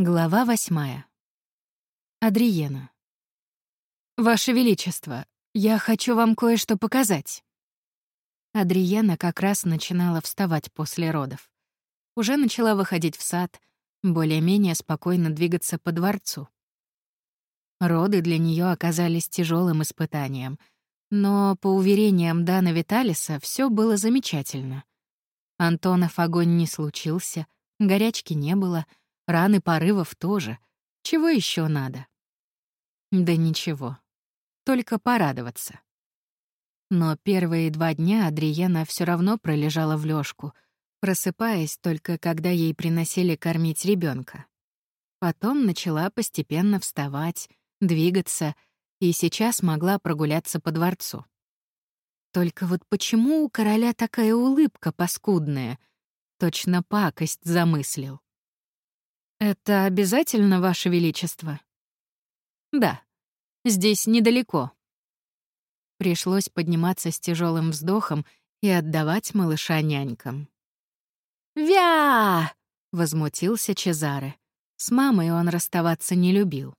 Глава восьмая. Адриена. «Ваше Величество, я хочу вам кое-что показать». Адриена как раз начинала вставать после родов. Уже начала выходить в сад, более-менее спокойно двигаться по дворцу. Роды для нее оказались тяжелым испытанием, но, по уверениям Дана Виталиса, все было замечательно. Антонов огонь не случился, горячки не было, раны порывов тоже. Чего еще надо? Да ничего, только порадоваться. Но первые два дня Адриена все равно пролежала в лёжку, просыпаясь только когда ей приносили кормить ребенка. Потом начала постепенно вставать, двигаться и сейчас могла прогуляться по дворцу. Только вот почему у короля такая улыбка паскудная? Точно пакость замыслил. «Это обязательно, Ваше Величество?» «Да, здесь недалеко». Пришлось подниматься с тяжелым вздохом и отдавать малыша нянькам. «Вя!» — возмутился Чезаре. С мамой он расставаться не любил.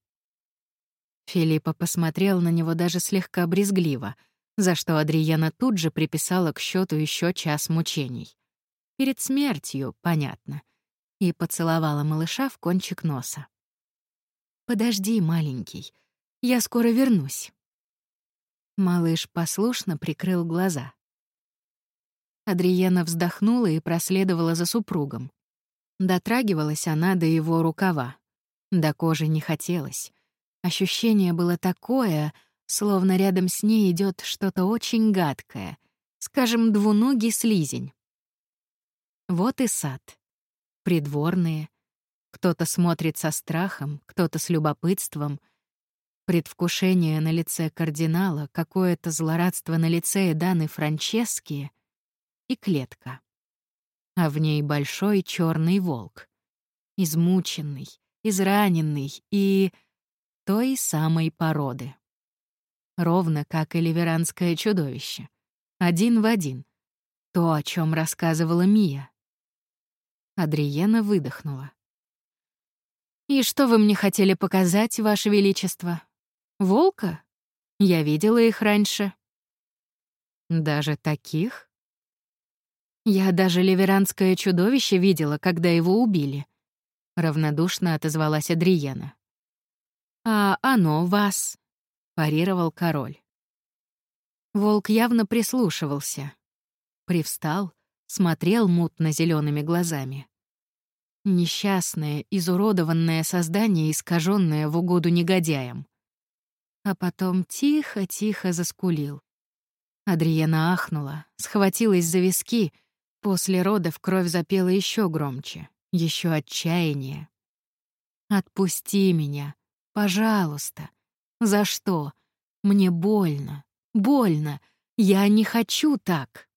Филиппа посмотрел на него даже слегка брезгливо, за что Адриена тут же приписала к счету еще час мучений. Перед смертью, понятно, и поцеловала малыша в кончик носа. «Подожди, маленький, я скоро вернусь». Малыш послушно прикрыл глаза. Адриена вздохнула и проследовала за супругом. Дотрагивалась она до его рукава. До кожи не хотелось. Ощущение было такое, словно рядом с ней идет что-то очень гадкое, скажем, двуногий слизень. Вот и сад. Придворные. Кто-то смотрит со страхом, кто-то с любопытством. Предвкушение на лице кардинала, какое-то злорадство на лице Эданы Франчески и клетка. А в ней большой черный волк. Измученный, израненный и той самой породы. Ровно как и ливеранское чудовище. Один в один. То, о чем рассказывала Мия. Адриена выдохнула. «И что вы мне хотели показать, Ваше Величество? Волка? Я видела их раньше». «Даже таких?» «Я даже ливеранское чудовище видела, когда его убили», — равнодушно отозвалась Адриена. «А оно вас?» — парировал король. Волк явно прислушивался. Привстал, смотрел мутно зелеными глазами. Несчастное, изуродованное создание, искаженное в угоду негодяям. А потом тихо-тихо заскулил. Адриена ахнула, схватилась за виски, после родов кровь запела еще громче, еще отчаяние. «Отпусти меня», Пожалуйста. За что? Мне больно. Больно. Я не хочу так.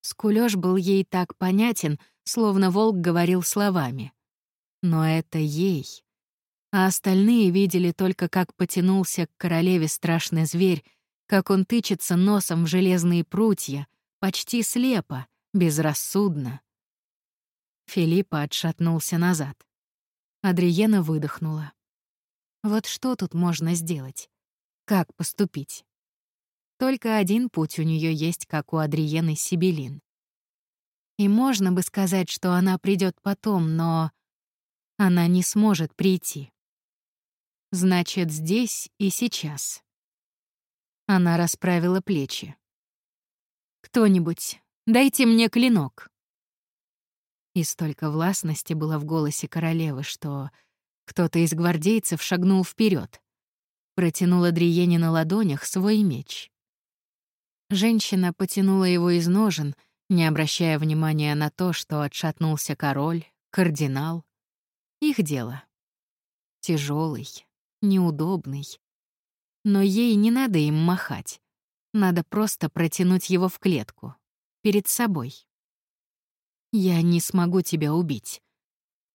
Скулёж был ей так понятен, словно волк говорил словами. Но это ей. А остальные видели только, как потянулся к королеве страшный зверь, как он тычется носом в железные прутья, почти слепо, безрассудно. Филиппа отшатнулся назад. Адриена выдохнула. Вот что тут можно сделать? Как поступить? Только один путь у нее есть, как у Адриены Сибелин. И можно бы сказать, что она придет потом, но она не сможет прийти. Значит, здесь и сейчас. Она расправила плечи. «Кто-нибудь, дайте мне клинок». И столько властности было в голосе королевы, что кто-то из гвардейцев шагнул вперед, протянул Адриене на ладонях свой меч. Женщина потянула его из ножен, не обращая внимания на то, что отшатнулся король, кардинал. Их дело. Тяжелый, неудобный. Но ей не надо им махать. Надо просто протянуть его в клетку. Перед собой. Я не смогу тебя убить.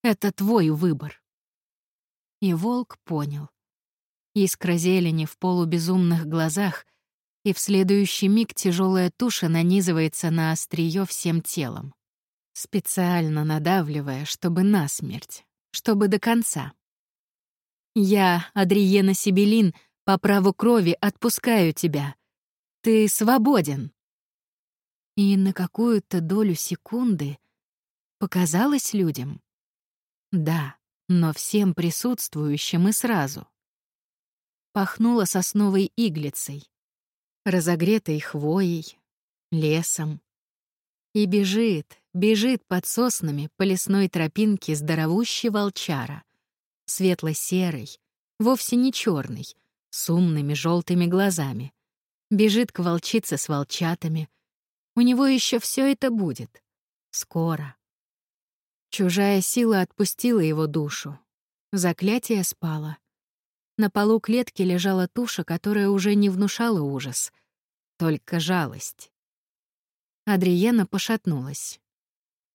Это твой выбор. И волк понял. Искра зелени в полубезумных глазах, и в следующий миг тяжелая туша нанизывается на острие всем телом, специально надавливая, чтобы насмерть, чтобы до конца. Я, Адриена Сибелин, по праву крови отпускаю тебя. Ты свободен. И на какую-то долю секунды показалось людям. Да, но всем присутствующим и сразу. Пахнуло сосновой иглицей, разогретой хвоей, лесом. И бежит, бежит под соснами по лесной тропинке здоровущий волчара, светло-серый, вовсе не черный, с умными желтыми глазами. Бежит к волчице с волчатами. У него еще все это будет. Скоро. Чужая сила отпустила его душу. Заклятие спало. На полу клетки лежала туша, которая уже не внушала ужас, только жалость. Адриена пошатнулась.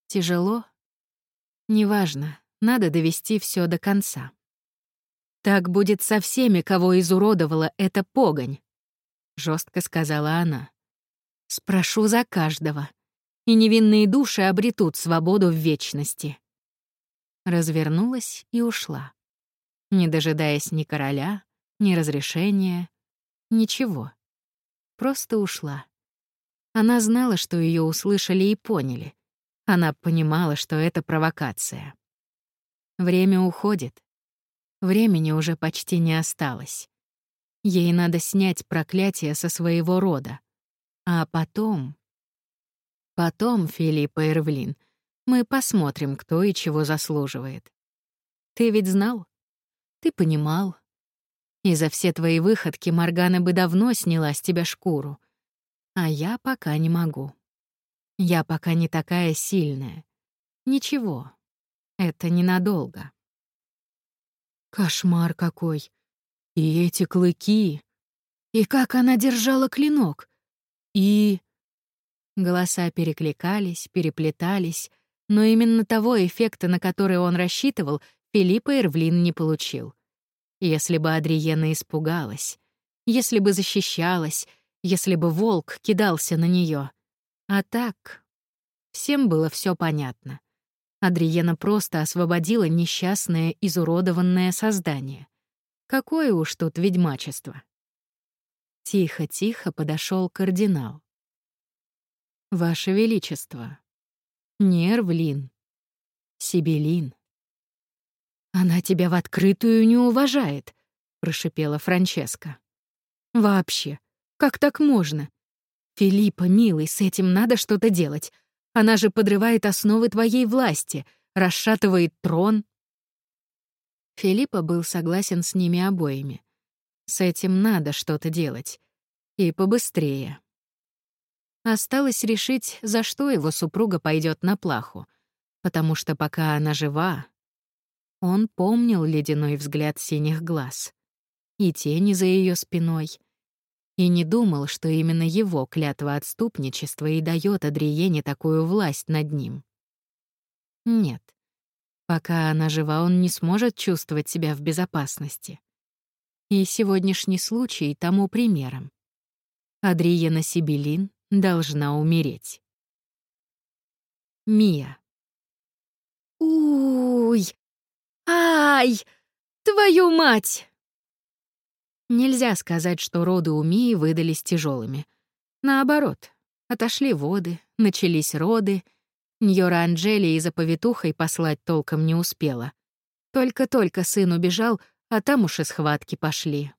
Тяжело? Неважно, надо довести все до конца. Так будет со всеми, кого изуродовала эта погонь, жестко сказала она. Спрошу за каждого, и невинные души обретут свободу в вечности. Развернулась и ушла, не дожидаясь ни короля, ни разрешения, ничего. Просто ушла. Она знала, что ее услышали и поняли. Она понимала, что это провокация. Время уходит. Времени уже почти не осталось. Ей надо снять проклятие со своего рода. А потом... Потом, Филиппа Эрвлин, мы посмотрим, кто и чего заслуживает. Ты ведь знал? Ты понимал? И за все твои выходки Моргана бы давно сняла с тебя шкуру. А я пока не могу. Я пока не такая сильная. Ничего. Это ненадолго. Кошмар какой. И эти клыки. И как она держала клинок. И... Голоса перекликались, переплетались, но именно того эффекта, на который он рассчитывал, Филиппа Эрвлин не получил. Если бы Адриена испугалась, если бы защищалась, если бы волк кидался на нее. А так... Всем было все понятно. Адриена просто освободила несчастное, изуродованное создание. Какое уж тут ведьмачество. Тихо-тихо подошел кардинал. «Ваше Величество, Нервлин, Сибелин». «Она тебя в открытую не уважает», — прошипела Франческа. «Вообще, как так можно? Филиппа, милый, с этим надо что-то делать. Она же подрывает основы твоей власти, расшатывает трон». Филиппа был согласен с ними обоими. С этим надо что-то делать. И побыстрее. Осталось решить, за что его супруга пойдет на плаху, потому что пока она жива, он помнил ледяной взгляд синих глаз и тени за ее спиной, и не думал, что именно его клятва отступничества и дает Адриене такую власть над ним. Нет, пока она жива, он не сможет чувствовать себя в безопасности. И сегодняшний случай тому примером. Адриена Сибелин должна умереть. Мия. Уй! Ай! Твою мать! Нельзя сказать, что роды у Мии выдались тяжелыми. Наоборот, отошли воды, начались роды. Ньора Анджели и за повитухой послать толком не успела. Только-только сын убежал, а там уж и схватки пошли.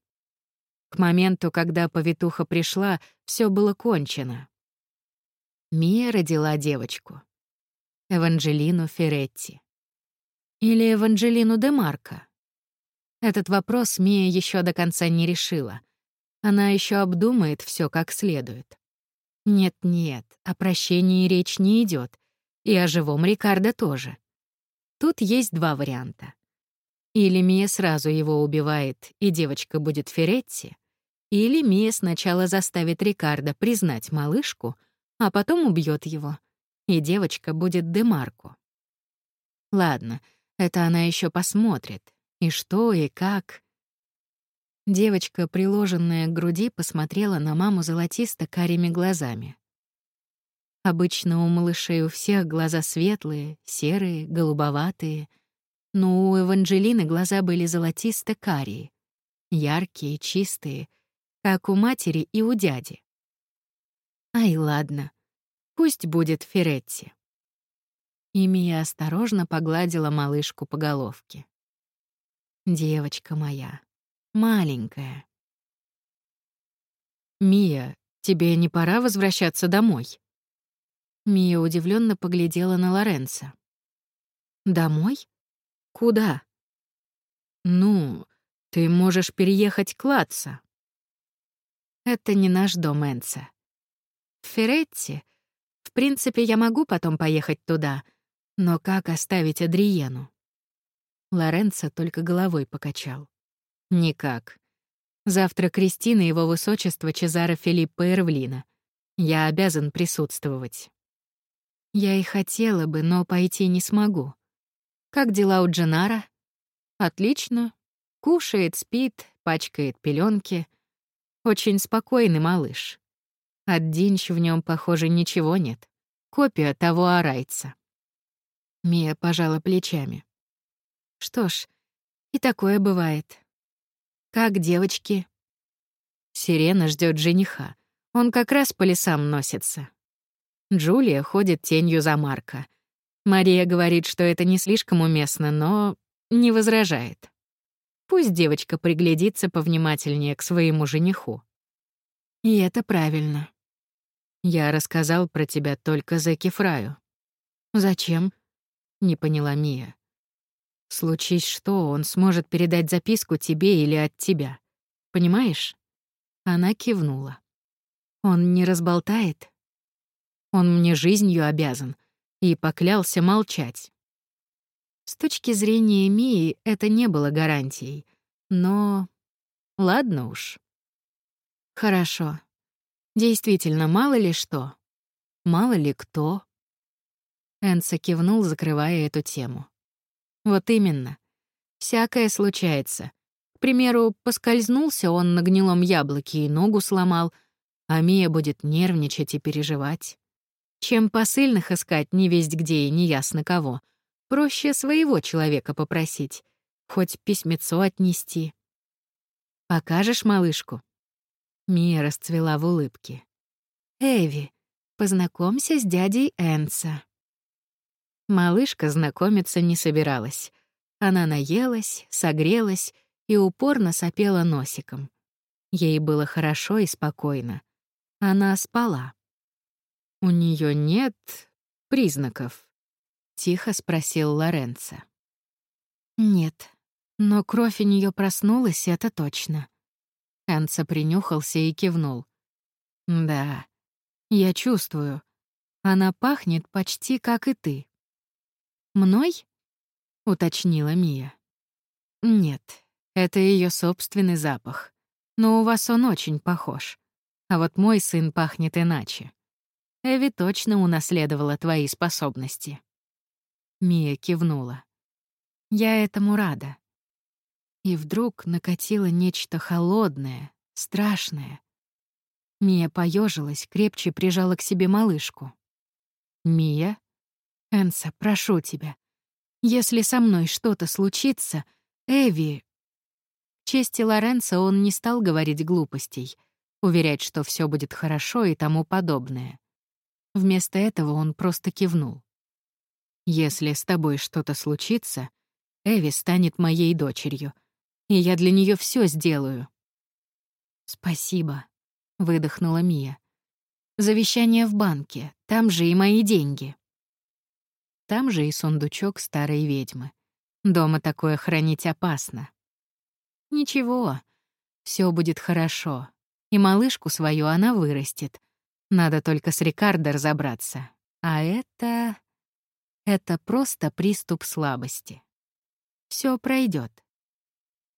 К моменту, когда повитуха пришла, все было кончено. Мия родила девочку. Эванжелину Феретти. Или Эванжелину де Марко. Этот вопрос Мия еще до конца не решила. Она еще обдумает все как следует. Нет-нет, о прощении речь не идет, и о живом Рикардо тоже. Тут есть два варианта. Или Мия сразу его убивает, и девочка будет Феретти, или Мия сначала заставит Рикардо признать малышку, а потом убьет его, и девочка будет Демарко. Ладно, это она еще посмотрит, и что, и как. Девочка, приложенная к груди, посмотрела на маму золотисто-карими глазами. Обычно у малышей у всех глаза светлые, серые, голубоватые, но у Эванжелины глаза были золотисто-карие, яркие, чистые, как у матери и у дяди. Ай, ладно, пусть будет Феретти. И Мия осторожно погладила малышку по головке. Девочка моя, маленькая. Мия, тебе не пора возвращаться домой? Мия удивленно поглядела на Лоренца. Домой? Куда? Ну, ты можешь переехать к Латца. Это не наш дом, Энца. В Феретти, в принципе, я могу потом поехать туда, но как оставить Адриену? Лоренцо только головой покачал. Никак. Завтра Кристина его высочество Чезаро Филиппо Эрвлина. Я обязан присутствовать. Я и хотела бы, но пойти не смогу. Как дела у Дженара? Отлично. Кушает, спит, пачкает пеленки. Очень спокойный малыш. От Динч в нем, похоже, ничего нет. Копия того арайца. Мия пожала плечами. Что ж, и такое бывает. Как девочки? Сирена ждет жениха. Он как раз по лесам носится. Джулия ходит тенью за Марка. Мария говорит, что это не слишком уместно, но не возражает. Пусть девочка приглядится повнимательнее к своему жениху. И это правильно. Я рассказал про тебя только за Кефраю. Зачем? Не поняла Мия. Случись что, он сможет передать записку тебе или от тебя. Понимаешь? Она кивнула. Он не разболтает? Он мне жизнью обязан и поклялся молчать. С точки зрения Мии это не было гарантией, но... Ладно уж. Хорошо. Действительно, мало ли что. Мало ли кто. Энса кивнул, закрывая эту тему. Вот именно. Всякое случается. К примеру, поскользнулся он на гнилом яблоке и ногу сломал, а Мия будет нервничать и переживать. Чем посыльных искать не весть где и неясно кого, проще своего человека попросить, хоть письмецо отнести. «Покажешь малышку?» Мия расцвела в улыбке. «Эви, познакомься с дядей Энса». Малышка знакомиться не собиралась. Она наелась, согрелась и упорно сопела носиком. Ей было хорошо и спокойно. Она спала. «У нее нет признаков?» — тихо спросил Лоренцо. «Нет, но кровь у нее проснулась, это точно». Энца принюхался и кивнул. «Да, я чувствую. Она пахнет почти как и ты». «Мной?» — уточнила Мия. «Нет, это ее собственный запах. Но у вас он очень похож. А вот мой сын пахнет иначе. Эви точно унаследовала твои способности». Мия кивнула. «Я этому рада». И вдруг накатило нечто холодное, страшное. Мия поежилась, крепче прижала к себе малышку. «Мия? Энса, прошу тебя. Если со мной что-то случится, Эви...» В чести Лоренца он не стал говорить глупостей, уверять, что все будет хорошо и тому подобное. Вместо этого он просто кивнул. «Если с тобой что-то случится, Эви станет моей дочерью, и я для нее все сделаю». «Спасибо», — выдохнула Мия. «Завещание в банке, там же и мои деньги». Там же и сундучок старой ведьмы. Дома такое хранить опасно. Ничего, все будет хорошо, и малышку свою она вырастет, надо только с Рикардо разобраться. А это... Это просто приступ слабости. Все пройдет.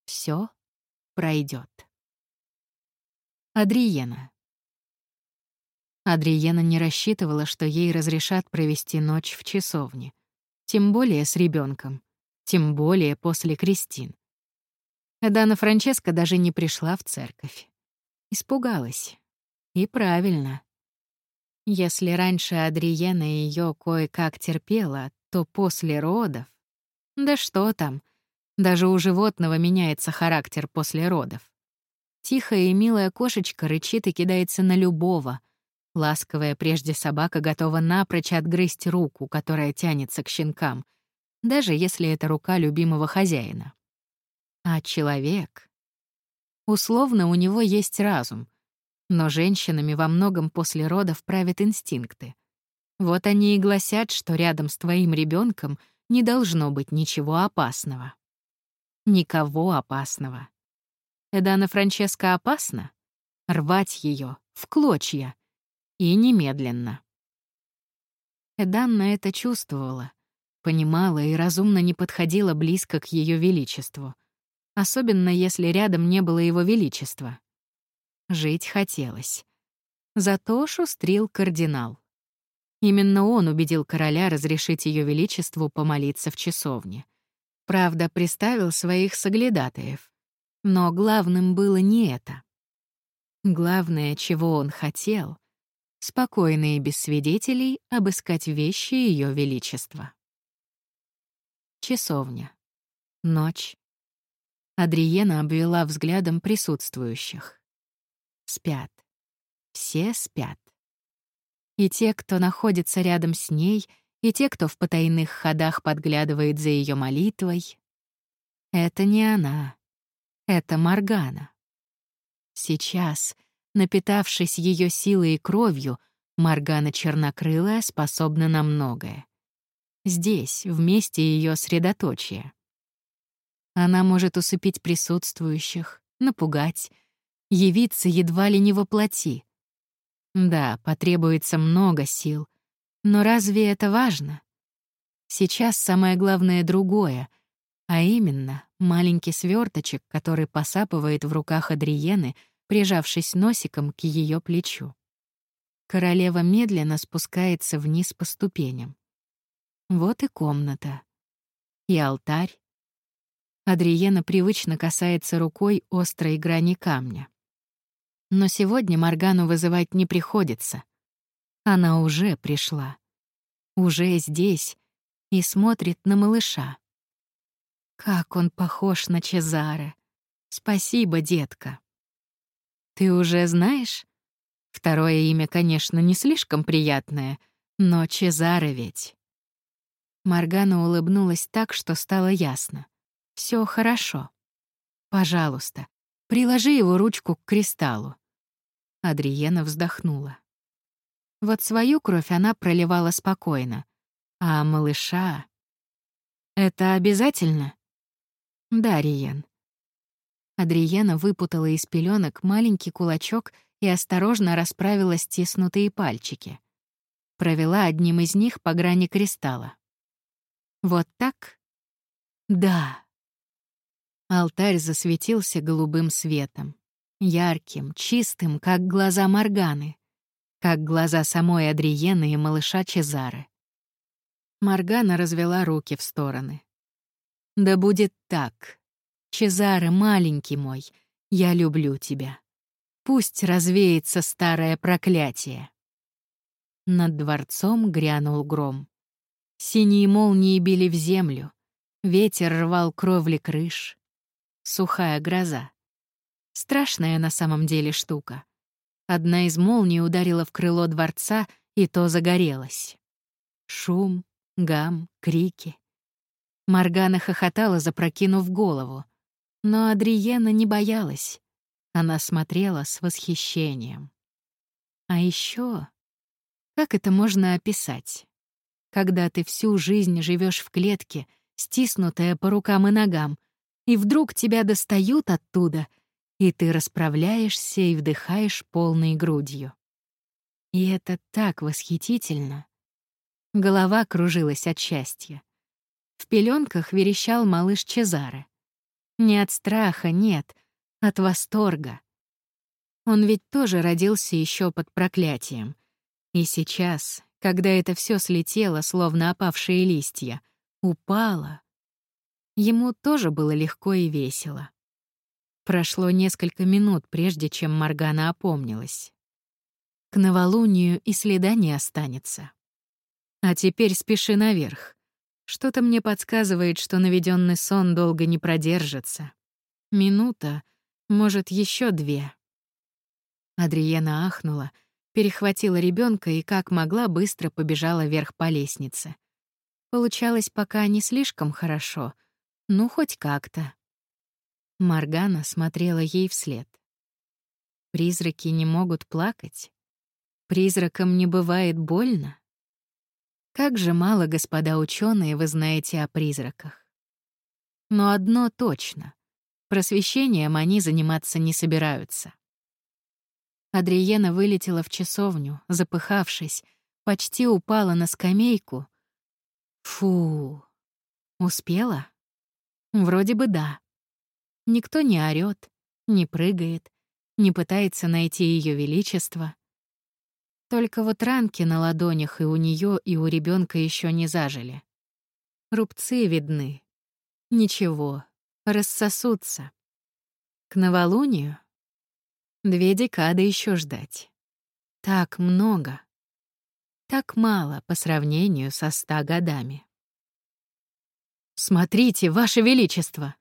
Все пройдет. Адриена. Адриена не рассчитывала, что ей разрешат провести ночь в часовне. Тем более с ребенком, тем более после крестин. Дана Франческа даже не пришла в церковь. Испугалась. И правильно. Если раньше Адриена ее кое-как терпела, то после родов... Да что там, даже у животного меняется характер после родов. Тихая и милая кошечка рычит и кидается на любого. Ласковая прежде собака готова напрочь отгрызть руку, которая тянется к щенкам, даже если это рука любимого хозяина. А человек... Условно, у него есть разум, но женщинами во многом после родов правят инстинкты. Вот они и гласят, что рядом с твоим ребенком не должно быть ничего опасного. Никого опасного. Эдана Франческа опасно? Рвать ее в клочья. И немедленно. Эданна это чувствовала, понимала и разумно не подходила близко к ее величеству. Особенно если рядом не было его величества. Жить хотелось. Зато шустрил кардинал. Именно он убедил короля разрешить ее величеству помолиться в часовне. Правда, приставил своих соглядатаев. Но главным было не это. Главное, чего он хотел — спокойно и без свидетелей обыскать вещи Ее Величества. Часовня. Ночь. Адриена обвела взглядом присутствующих. Спят. Все спят. И те, кто находится рядом с ней — и те, кто в потайных ходах подглядывает за ее молитвой. Это не она. Это Маргана. Сейчас, напитавшись ее силой и кровью, Маргана Чернокрылая способна на многое. Здесь, в месте ее средоточия. Она может усыпить присутствующих, напугать, явиться едва ли не воплоти. Да, потребуется много сил — но разве это важно? Сейчас самое главное другое, а именно маленький сверточек, который посапывает в руках Адриены, прижавшись носиком к ее плечу. Королева медленно спускается вниз по ступеням. Вот и комната. И алтарь. Адриена привычно касается рукой острой грани камня. Но сегодня Маргану вызывать не приходится — она уже пришла. Уже здесь и смотрит на малыша. Как он похож на Чезаре. Спасибо, детка. Ты уже знаешь? Второе имя, конечно, не слишком приятное, но Чезаре ведь. Маргана улыбнулась так, что стало ясно. Все хорошо. Пожалуйста, приложи его ручку к кристаллу. Адриена вздохнула. Вот свою кровь она проливала спокойно. А малыша... Это обязательно? Да, Риен. Адриена выпутала из пеленок маленький кулачок и осторожно расправила стиснутые пальчики. Провела одним из них по грани кристалла. Вот так? Да. Алтарь засветился голубым светом. Ярким, чистым, как глаза Морганы как глаза самой Адриены и малыша Чезары. Маргана развела руки в стороны. «Да будет так. Чезаре, маленький мой, я люблю тебя. Пусть развеется старое проклятие». Над дворцом грянул гром. Синие молнии били в землю. Ветер рвал кровли крыш. Сухая гроза. Страшная на самом деле штука. Одна из молний ударила в крыло дворца, и то загорелось. Шум, гам, крики. Маргана хохотала, запрокинув голову. Но Адриена не боялась. Она смотрела с восхищением. А еще, как это можно описать? Когда ты всю жизнь живешь в клетке, стиснутая по рукам и ногам, и вдруг тебя достают оттуда — и ты расправляешься и вдыхаешь полной грудью. И это так восхитительно. Голова кружилась от счастья. В пеленках верещал малыш Чезаре. Не от страха, нет, от восторга. Он ведь тоже родился еще под проклятием. И сейчас, когда это все слетело, словно опавшие листья, упало, ему тоже было легко и весело. Прошло несколько минут, прежде чем Маргана опомнилась. К новолунию и следа не останется. А теперь спеши наверх. Что-то мне подсказывает, что наведенный сон долго не продержится. Минута, может, еще две. Адриена ахнула, перехватила ребенка и как могла быстро побежала вверх по лестнице. Получалось пока не слишком хорошо, ну хоть как-то. Маргана смотрела ей вслед. Призраки не могут плакать. Призракам не бывает больно. Как же мало, господа ученые, вы знаете о призраках. Но одно точно. Просвещением они заниматься не собираются. Адриена вылетела в часовню, запыхавшись, почти упала на скамейку. Фу. Успела? Вроде бы да. Никто не орёт, не прыгает, не пытается найти Ее величество. Только вот ранки на ладонях и у нее, и у ребенка еще не зажили. Рубцы видны. Ничего, рассосутся. К новолунию две декады еще ждать. Так много. Так мало по сравнению со ста годами. «Смотрите, Ваше Величество!»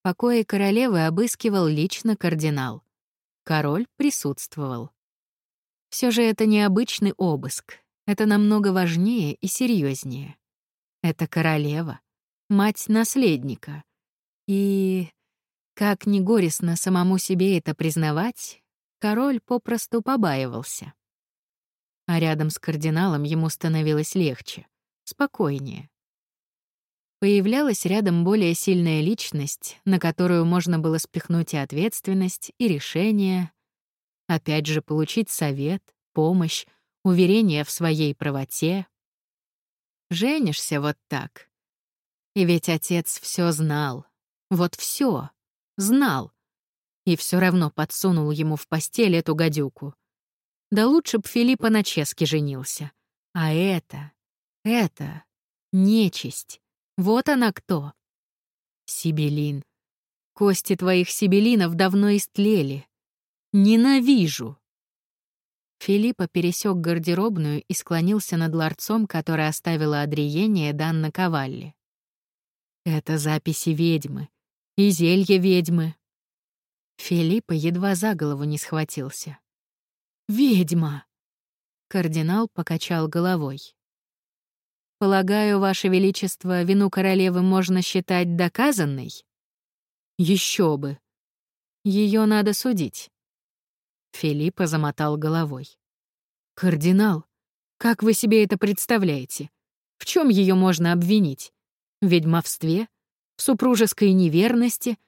Покои королевы обыскивал лично кардинал. Король присутствовал. Все же это не обычный обыск. Это намного важнее и серьезнее. Это королева, мать наследника. И, как ни горестно самому себе это признавать, король попросту побаивался. А рядом с кардиналом ему становилось легче, спокойнее. Появлялась рядом более сильная личность, на которую можно было спихнуть и ответственность, и решение, Опять же, получить совет, помощь, уверение в своей правоте. Женишься вот так. И ведь отец все знал. Вот все Знал. И все равно подсунул ему в постель эту гадюку. Да лучше б Филиппа на Ческе женился. А это, это, нечисть. Вот она кто. Сибелин. Кости твоих сибелинов давно истлели. Ненавижу!» Филиппа пересек гардеробную и склонился над ларцом, который оставила Адриение Данна Кавалли. «Это записи ведьмы. И зелье ведьмы». Филиппа едва за голову не схватился. «Ведьма!» Кардинал покачал головой. «Полагаю, Ваше Величество, вину королевы можно считать доказанной?» Еще бы. Ее надо судить. Филиппа замотал головой. «Кардинал, как вы себе это представляете? В чем ее можно обвинить? В ведьмовстве? В супружеской неверности?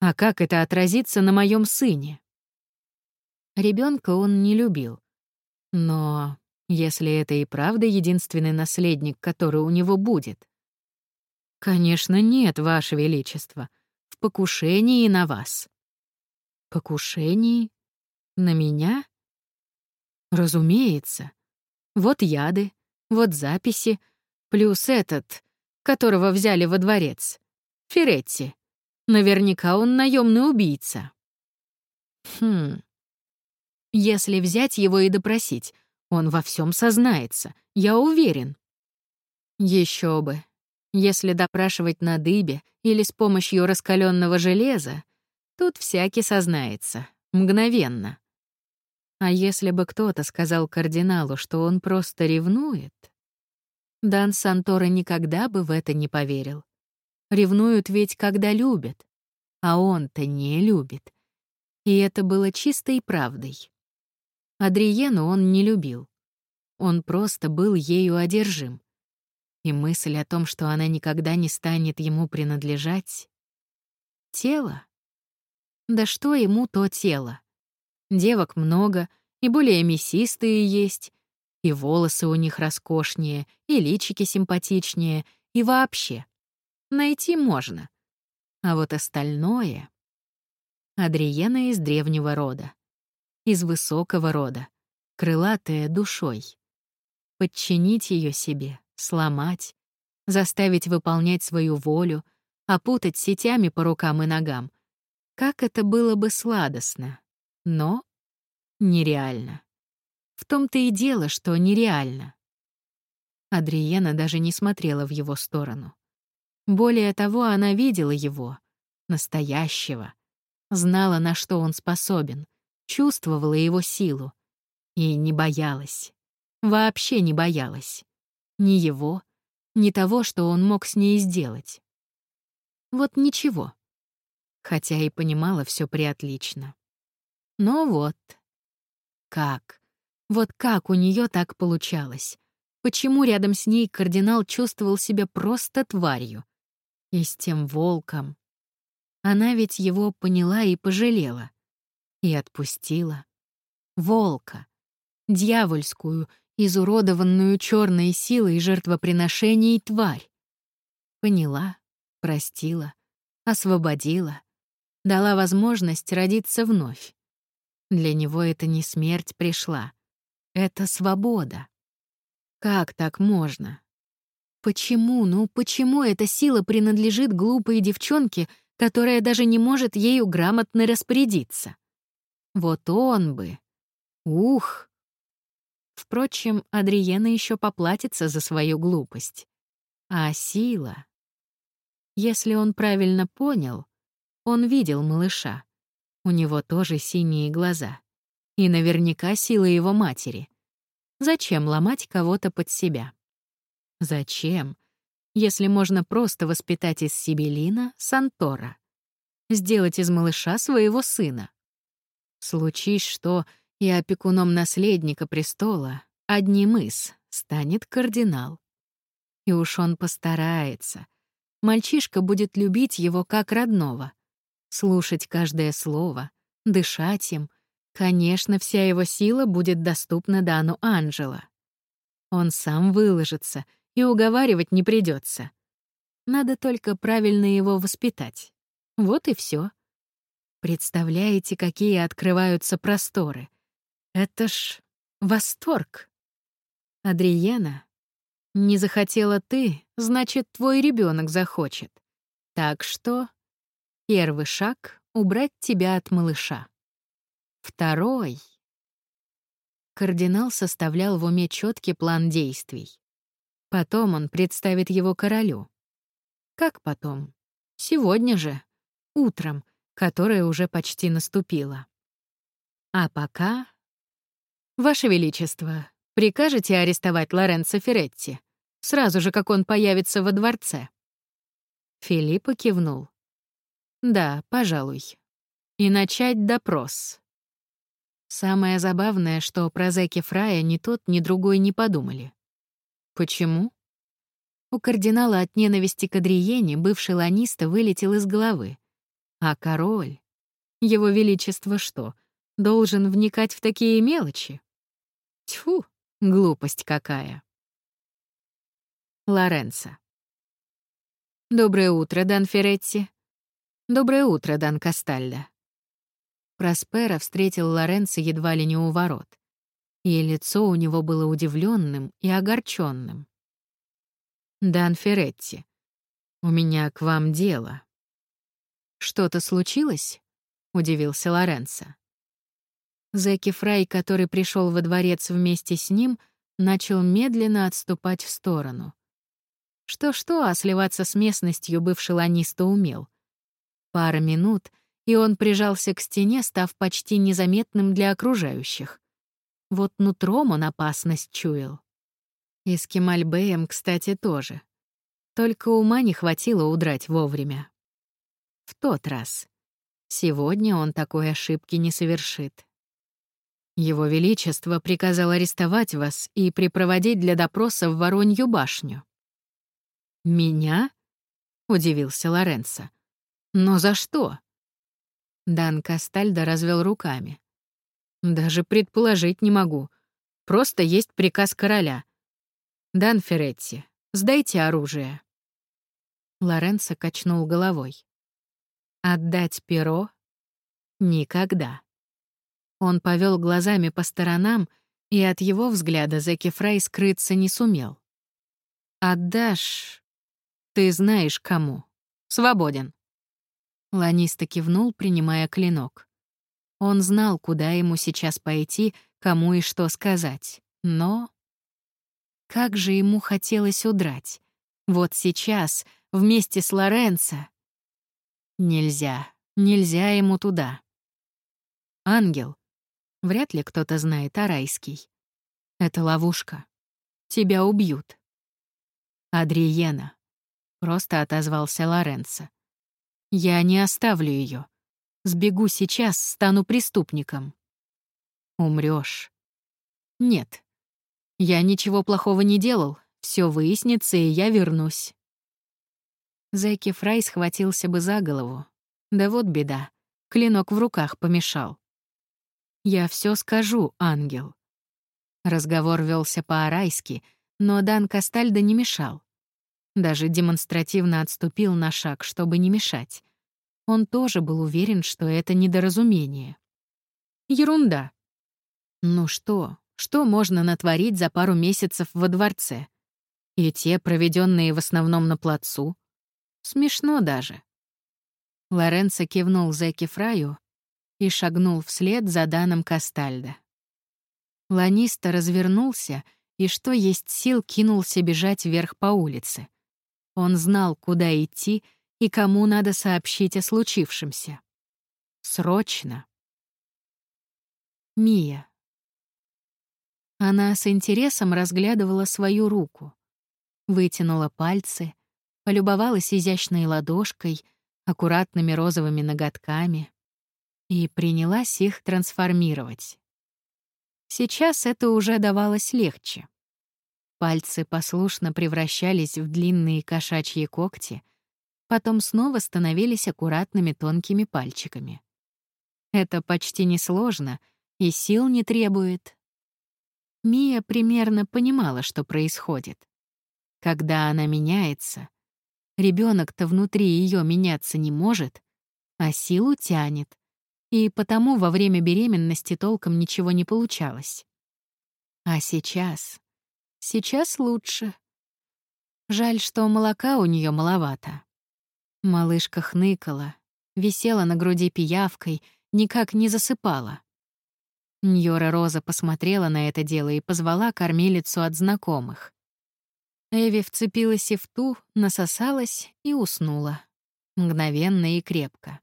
А как это отразится на моем сыне?» Ребенка он не любил. Но если это и правда единственный наследник, который у него будет? Конечно, нет, Ваше Величество. В покушении на вас. Покушении? На меня? Разумеется. Вот яды, вот записи, плюс этот, которого взяли во дворец. Феретти. Наверняка он наемный убийца. Хм. Если взять его и допросить, он во всем сознается, я уверен. Еще бы. Если допрашивать на дыбе или с помощью раскаленного железа, тут всякий сознается, мгновенно. А если бы кто-то сказал кардиналу, что он просто ревнует? Дан Сантора никогда бы в это не поверил. Ревнуют ведь, когда любят. А он-то не любит. И это было чистой правдой. Адриену он не любил. Он просто был ею одержим. И мысль о том, что она никогда не станет ему принадлежать... Тело? Да что ему то тело? Девок много, и более мясистые есть, и волосы у них роскошнее, и личики симпатичнее, и вообще. Найти можно. А вот остальное... Адриена из древнего рода. Из высокого рода. Крылатая душой. Подчинить ее себе, сломать, заставить выполнять свою волю, опутать сетями по рукам и ногам. Как это было бы сладостно но нереально. В том-то и дело, что нереально. Адриена даже не смотрела в его сторону. Более того, она видела его, настоящего, знала, на что он способен, чувствовала его силу и не боялась. Вообще не боялась. Ни его, ни того, что он мог с ней сделать. Вот ничего. Хотя и понимала все приотлично. Но вот. Как? Вот как у нее так получалось? Почему рядом с ней кардинал чувствовал себя просто тварью? И с тем волком. Она ведь его поняла и пожалела. И отпустила. Волка. Дьявольскую, изуродованную черной силой жертвоприношений тварь. Поняла, простила, освободила, дала возможность родиться вновь. Для него это не смерть пришла, это свобода. Как так можно? Почему, ну почему эта сила принадлежит глупой девчонке, которая даже не может ею грамотно распорядиться? Вот он бы. Ух! Впрочем, Адриена еще поплатится за свою глупость. А сила... Если он правильно понял, он видел малыша. У него тоже синие глаза. И наверняка сила его матери. Зачем ломать кого-то под себя? Зачем, если можно просто воспитать из Сибелина Сантора? Сделать из малыша своего сына? Случись что, и опекуном наследника престола одним из станет кардинал. И уж он постарается. Мальчишка будет любить его как родного, слушать каждое слово, дышать им. Конечно, вся его сила будет доступна Дану Анджело. Он сам выложится, и уговаривать не придется. Надо только правильно его воспитать. Вот и все. Представляете, какие открываются просторы. Это ж восторг. Адриена, не захотела ты, значит, твой ребенок захочет. Так что первый шаг — убрать тебя от малыша. Второй. Кардинал составлял в уме четкий план действий. Потом он представит его королю. Как потом? Сегодня же, утром, которое уже почти наступило. А пока «Ваше Величество, прикажете арестовать Лоренцо Феретти? Сразу же, как он появится во дворце?» Филиппо кивнул. «Да, пожалуй. И начать допрос». Самое забавное, что про зэки Фрая ни тот, ни другой не подумали. Почему? У кардинала от ненависти к Адриене бывший ланиста вылетел из головы. А король? Его Величество что, должен вникать в такие мелочи? Тьфу, глупость какая. Лоренцо. Доброе утро, Дан Феретти. Доброе утро, Дан Кастальдо. Проспера встретил Лоренцо едва ли не у ворот, и лицо у него было удивленным и огорченным. «Дан Феретти, у меня к вам дело». «Что-то случилось?» — удивился Лоренцо. Зеки Фрай, который пришел во дворец вместе с ним, начал медленно отступать в сторону. Что-что, а сливаться с местностью бывший ланиста умел. Пара минут, и он прижался к стене, став почти незаметным для окружающих. Вот нутром он опасность чуял. И с Кемальбеем, кстати, тоже. Только ума не хватило удрать вовремя. В тот раз. Сегодня он такой ошибки не совершит. Его Величество приказал арестовать вас и припроводить для допроса в Воронью башню». «Меня?» — удивился Лоренцо. «Но за что?» Дан Кастальдо развел руками. «Даже предположить не могу. Просто есть приказ короля. Дан Феретти, сдайте оружие». Лоренцо качнул головой. «Отдать перо? Никогда». Он повел глазами по сторонам, и от его взгляда Зеки Фрай скрыться не сумел. «Отдашь... Ты знаешь, кому. Свободен». Ланиста кивнул, принимая клинок. Он знал, куда ему сейчас пойти, кому и что сказать, но... Как же ему хотелось удрать. Вот сейчас, вместе с Лоренцо. Нельзя, нельзя ему туда. Ангел. Вряд ли кто-то знает о райский. Это ловушка. Тебя убьют. Адриена. Просто отозвался Лоренцо. Я не оставлю ее. Сбегу сейчас, стану преступником. Умрешь. Нет. Я ничего плохого не делал. Все выяснится, и я вернусь. Зэки Фрай схватился бы за голову. Да вот беда. Клинок в руках помешал. «Я все скажу, ангел». Разговор велся по-арайски, но Дан Кастальдо не мешал. Даже демонстративно отступил на шаг, чтобы не мешать. Он тоже был уверен, что это недоразумение. Ерунда. Ну что, что можно натворить за пару месяцев во дворце? И те, проведенные в основном на плацу. Смешно даже. Лоренцо кивнул Зеки Фраю и шагнул вслед за Даном Кастальдо. Ланиста развернулся и, что есть сил, кинулся бежать вверх по улице. Он знал, куда идти и кому надо сообщить о случившемся. Срочно. Мия. Она с интересом разглядывала свою руку. Вытянула пальцы, полюбовалась изящной ладошкой, аккуратными розовыми ноготками и принялась их трансформировать. Сейчас это уже давалось легче. Пальцы послушно превращались в длинные кошачьи когти, потом снова становились аккуратными тонкими пальчиками. Это почти несложно и сил не требует. Мия примерно понимала, что происходит. Когда она меняется, ребенок-то внутри ее меняться не может, а силу тянет, и потому во время беременности толком ничего не получалось. А сейчас... Сейчас лучше. Жаль, что молока у нее маловато. Малышка хныкала, висела на груди пиявкой, никак не засыпала. Ньора Роза посмотрела на это дело и позвала кормилицу от знакомых. Эви вцепилась и в ту, насосалась и уснула. Мгновенно и крепко.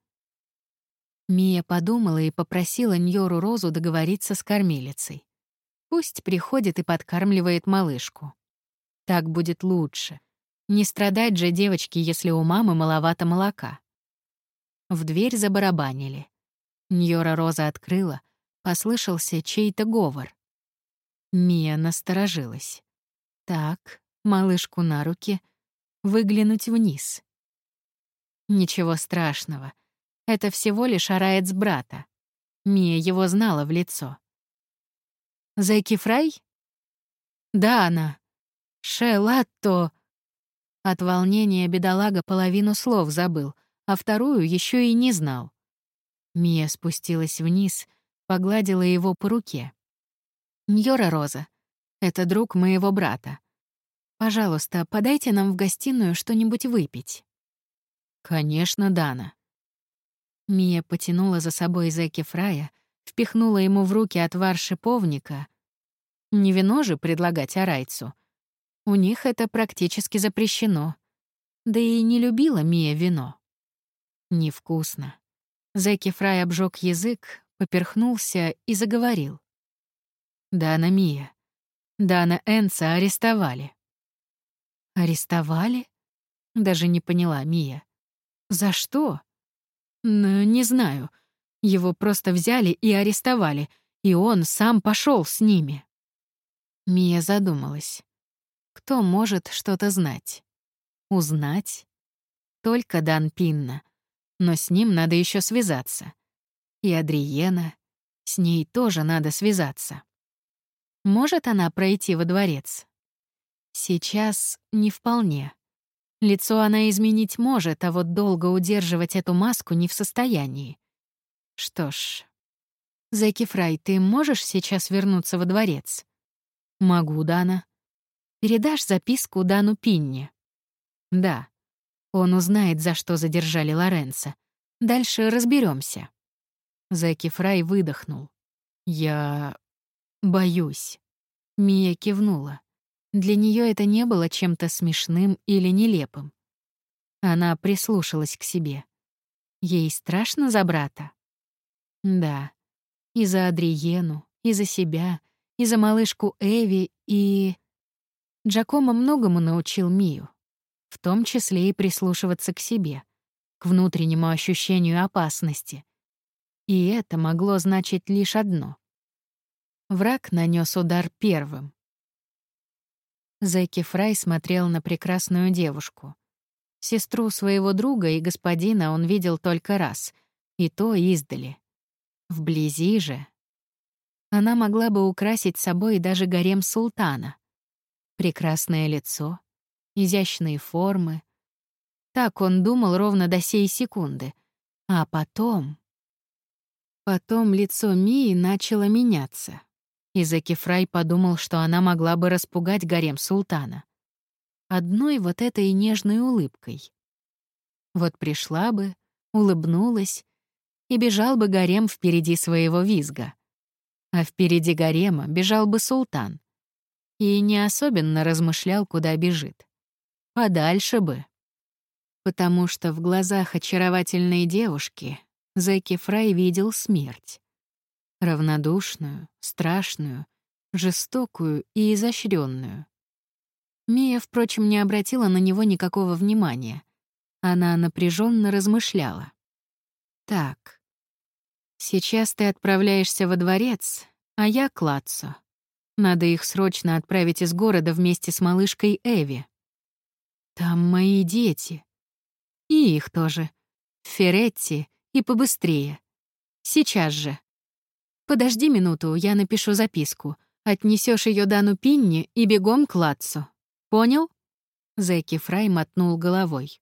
Мия подумала и попросила Ньору Розу договориться с кормилицей. Пусть приходит и подкармливает малышку. Так будет лучше. Не страдать же девочке, если у мамы маловато молока. В дверь забарабанили. Ньора Роза открыла, послышался чей-то говор. Мия насторожилась. Так, малышку на руки, выглянуть вниз. Ничего страшного — это всего лишь араец брата. Мия его знала в лицо. «Зайки Фрай?» «Да, она. Шелатто...» От волнения бедолага половину слов забыл, а вторую еще и не знал. Мия спустилась вниз, погладила его по руке. «Ньора Роза, это друг моего брата. Пожалуйста, подайте нам в гостиную что-нибудь выпить». «Конечно, Дана», Мия потянула за собой Зеки Фрая, впихнула ему в руки отвар шиповника. Не вино же предлагать арайцу. У них это практически запрещено. Да и не любила Мия вино. Невкусно. Зеки Фрай обжег язык, поперхнулся и заговорил. «Дана Мия. Дана Энца арестовали». «Арестовали?» Даже не поняла Мия. «За что?» «Не знаю. Его просто взяли и арестовали, и он сам пошел с ними». Мия задумалась. Кто может что-то знать? Узнать? Только Дан Пинна. Но с ним надо еще связаться. И Адриена. С ней тоже надо связаться. Может она пройти во дворец? Сейчас не вполне. Лицо она изменить может, а вот долго удерживать эту маску не в состоянии. Что ж... Зэки Фрай, ты можешь сейчас вернуться во дворец? Могу, Дана. Передашь записку Дану Пинне? Да. Он узнает, за что задержали Лоренца. Дальше разберемся. Зэки Фрай выдохнул. Я... боюсь. Мия кивнула. Для нее это не было чем-то смешным или нелепым. Она прислушалась к себе. Ей страшно за брата? Да. И за Адриену, и за себя, и за малышку Эви, и... Джакомо многому научил Мию, в том числе и прислушиваться к себе, к внутреннему ощущению опасности. И это могло значить лишь одно. Враг нанес удар первым. Зэки Фрай смотрел на прекрасную девушку. Сестру своего друга и господина он видел только раз, и то издали. Вблизи же она могла бы украсить собой даже гарем султана. Прекрасное лицо, изящные формы. Так он думал ровно до сей секунды. А потом... Потом лицо Мии начало меняться. И Закифрай подумал, что она могла бы распугать гарем султана. Одной вот этой нежной улыбкой. Вот пришла бы, улыбнулась, и бежал бы гарем впереди своего визга. А впереди гарема бежал бы султан. И не особенно размышлял, куда бежит. Подальше бы. Потому что в глазах очаровательной девушки Зеки Фрай видел смерть. Равнодушную, страшную, жестокую и изощренную. Мия, впрочем, не обратила на него никакого внимания. Она напряженно размышляла. «Так, сейчас ты отправляешься во дворец, а я к Лацо. Надо их срочно отправить из города вместе с малышкой Эви. Там мои дети. И их тоже. Феретти и побыстрее. Сейчас же. Подожди минуту, я напишу записку. Отнесешь ее Дану Пинни и бегом к Лацу. Понял? Зэки Фрай мотнул головой.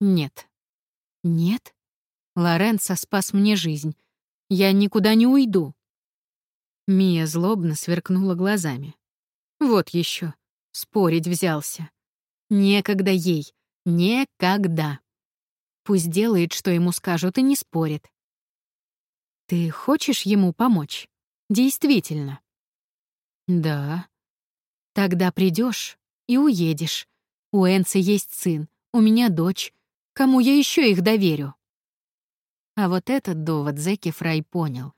Нет. Нет? Лоренцо спас мне жизнь. Я никуда не уйду. Мия злобно сверкнула глазами. Вот еще. Спорить взялся. Некогда ей. Некогда. Пусть делает, что ему скажут, и не спорит. Ты хочешь ему помочь? Действительно. Да. Тогда придешь и уедешь. У Энцы есть сын, у меня дочь. Кому я еще их доверю? А вот этот довод Зеки Фрай понял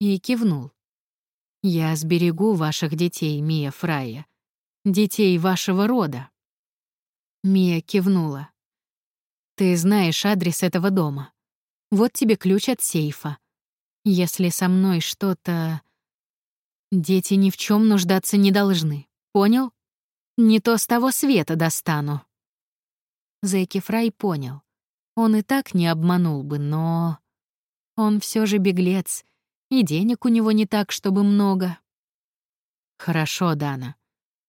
и кивнул. «Я сберегу ваших детей, Мия Фрая, детей вашего рода». Мия кивнула. Ты знаешь адрес этого дома. Вот тебе ключ от сейфа. Если со мной что-то... Дети ни в чем нуждаться не должны. Понял? Не то с того света достану. Зэки Фрай понял. Он и так не обманул бы, но... Он все же беглец, и денег у него не так, чтобы много. Хорошо, Дана.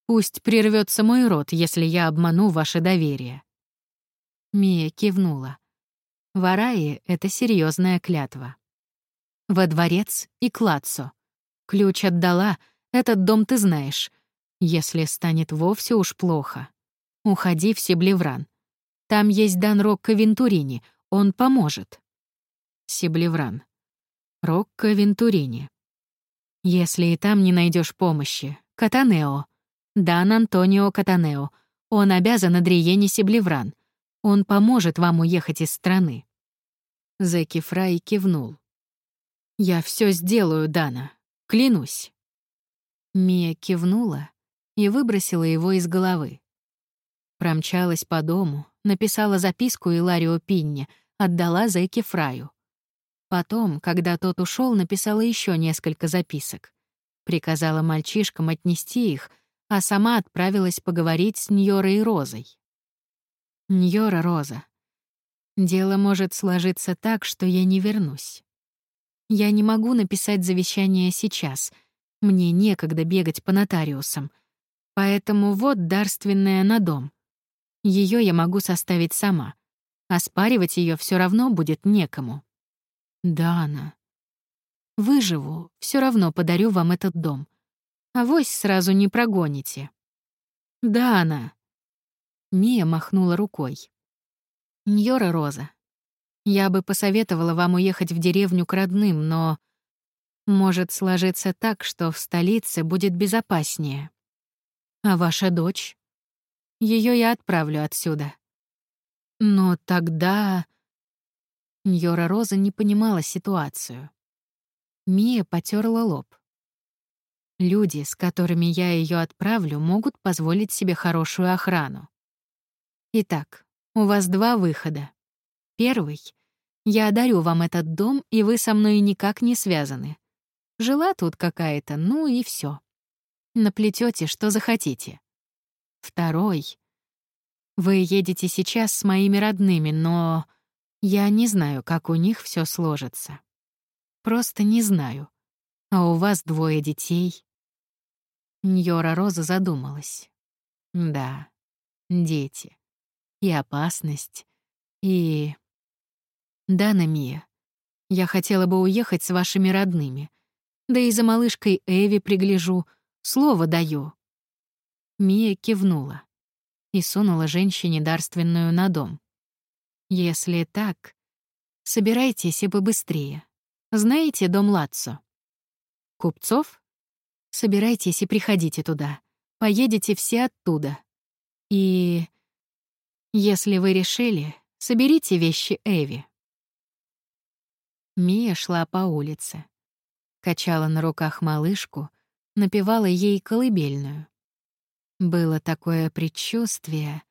Пусть прервется мой рот, если я обману ваше доверие. Мия кивнула. В Арае это серьезная клятва. Во дворец и Клацо. Ключ отдала, этот дом ты знаешь. Если станет вовсе уж плохо, уходи в Сиблевран. Там есть Дан Рокко Вентурини, он поможет. Сиблевран. Рокко Вентурини. Если и там не найдешь помощи, Катанео. Дан Антонио Катанео. Он обязан Адриене Сиблевран — он поможет вам уехать из страны». Зеки Фрай кивнул. «Я все сделаю, Дана. Клянусь». Мия кивнула и выбросила его из головы. Промчалась по дому, написала записку Иларио Пинне, отдала Зеки Фраю. Потом, когда тот ушел, написала еще несколько записок. Приказала мальчишкам отнести их, а сама отправилась поговорить с Ньорой и Розой. Ньора Роза. Дело может сложиться так, что я не вернусь. Я не могу написать завещание сейчас. Мне некогда бегать по нотариусам. Поэтому вот дарственная на дом. Ее я могу составить сама. Оспаривать ее все равно будет некому. Да, она. Выживу, все равно подарю вам этот дом. А вось сразу не прогоните. Да, она. Мия махнула рукой. «Ньора Роза, я бы посоветовала вам уехать в деревню к родным, но может сложиться так, что в столице будет безопаснее. А ваша дочь? Ее я отправлю отсюда. Но тогда... Ньора Роза не понимала ситуацию. Мия потерла лоб. Люди, с которыми я ее отправлю, могут позволить себе хорошую охрану. Итак, у вас два выхода. Первый — я одарю вам этот дом, и вы со мной никак не связаны. Жила тут какая-то, ну и все. Наплетете, что захотите. Второй — вы едете сейчас с моими родными, но я не знаю, как у них все сложится. Просто не знаю. А у вас двое детей. Ньора Роза задумалась. Да, дети и опасность, и... Да, Намия, я хотела бы уехать с вашими родными. Да и за малышкой Эви пригляжу, слово даю. Мия кивнула и сунула женщине дарственную на дом. Если так, собирайтесь и побыстрее. Знаете дом Лацо? Купцов? Собирайтесь и приходите туда. Поедете все оттуда. И если вы решили, соберите вещи Эви. Мия шла по улице. Качала на руках малышку, напевала ей колыбельную. Было такое предчувствие.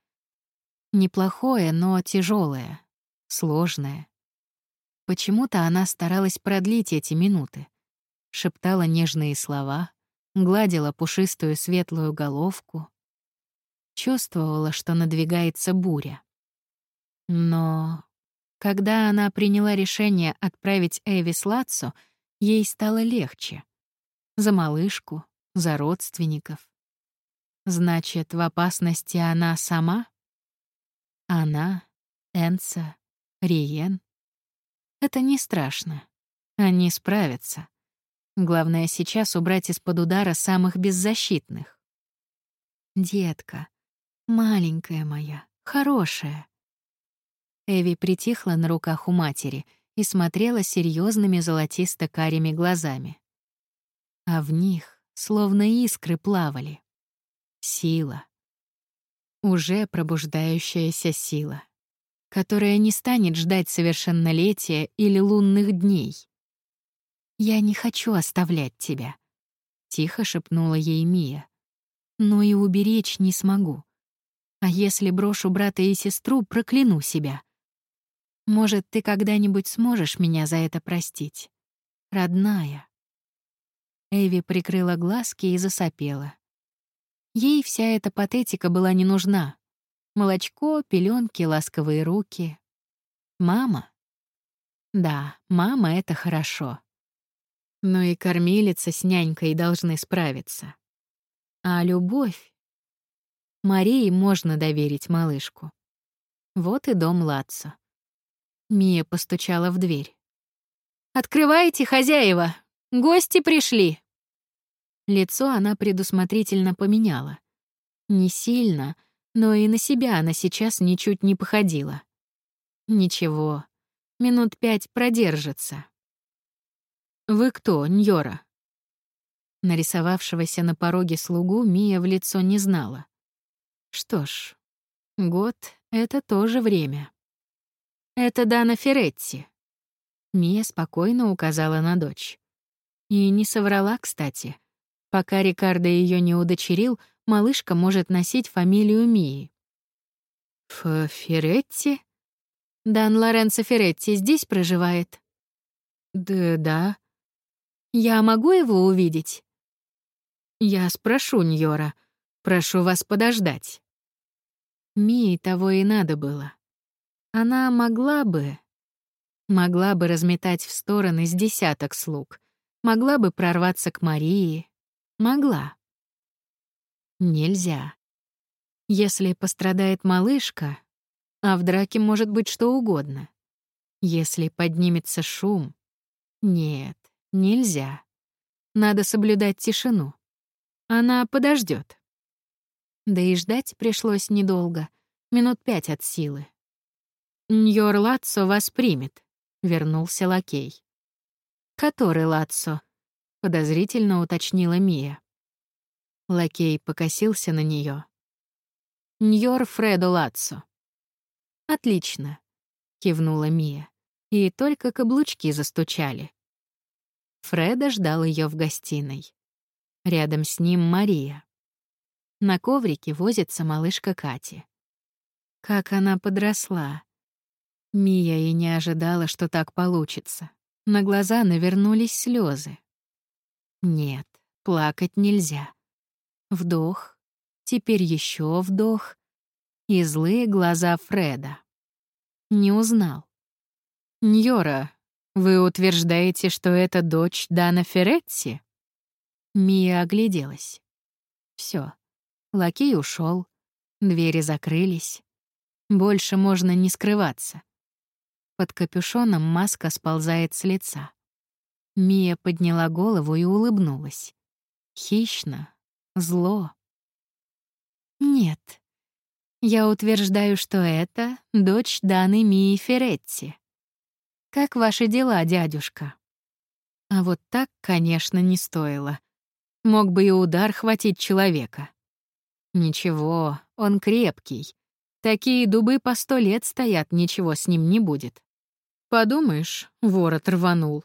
Неплохое, но тяжелое, сложное. Почему-то она старалась продлить эти минуты. Шептала нежные слова, гладила пушистую светлую головку, Чувствовала, что надвигается буря. Но когда она приняла решение отправить Эви с ей стало легче. За малышку, за родственников. Значит, в опасности она сама? Она, Энса, Риен. Это не страшно. Они справятся. Главное сейчас убрать из-под удара самых беззащитных. Детка, Маленькая моя, хорошая. Эви притихла на руках у матери и смотрела серьезными золотисто-карими глазами. А в них словно искры плавали. Сила. Уже пробуждающаяся сила, которая не станет ждать совершеннолетия или лунных дней. «Я не хочу оставлять тебя», — тихо шепнула ей Мия. «Но и уберечь не смогу. А если брошу брата и сестру, прокляну себя. Может, ты когда-нибудь сможешь меня за это простить? Родная. Эви прикрыла глазки и засопела. Ей вся эта патетика была не нужна. Молочко, пеленки, ласковые руки. Мама? Да, мама — это хорошо. Но и кормилица с нянькой должны справиться. А любовь? Марии можно доверить малышку. Вот и дом Латца. Мия постучала в дверь. «Открывайте, хозяева! Гости пришли!» Лицо она предусмотрительно поменяла. Не сильно, но и на себя она сейчас ничуть не походила. Ничего, минут пять продержится. «Вы кто, Ньора?» Нарисовавшегося на пороге слугу Мия в лицо не знала. Что ж, год — это тоже время. Это Дана Феретти. Мия спокойно указала на дочь. И не соврала, кстати. Пока Рикардо ее не удочерил, малышка может носить фамилию Мии. Феретти? Дан Лоренцо Феретти здесь проживает? Да, да. Я могу его увидеть? Я спрошу Ньора. Прошу вас подождать. Мии того и надо было. Она могла бы... Могла бы разметать в стороны с десяток слуг. Могла бы прорваться к Марии. Могла. Нельзя. Если пострадает малышка, а в драке может быть что угодно. Если поднимется шум... Нет, нельзя. Надо соблюдать тишину. Она подождет. Да и ждать пришлось недолго, минут пять от силы. «Ньор Лацо вас примет», — вернулся лакей. «Который Лацо?» — подозрительно уточнила Мия. Лакей покосился на нее. Ньор Фредо Лацо. Отлично, кивнула Мия. И только каблучки застучали. Фреда ждал ее в гостиной. Рядом с ним Мария. На коврике возится малышка Кати. Как она подросла. Мия и не ожидала, что так получится. На глаза навернулись слезы. Нет, плакать нельзя. Вдох, теперь еще вдох. И злые глаза Фреда. Не узнал. «Ньора, вы утверждаете, что это дочь Дана Феретти?» Мия огляделась. Все. Лакей ушел, двери закрылись. Больше можно не скрываться. Под капюшоном маска сползает с лица. Мия подняла голову и улыбнулась. Хищно, зло. Нет. Я утверждаю, что это дочь Даны Мии Феретти. Как ваши дела, дядюшка? А вот так, конечно, не стоило. Мог бы и удар хватить человека. Ничего, он крепкий. Такие дубы по сто лет стоят, ничего с ним не будет. Подумаешь, ворот рванул.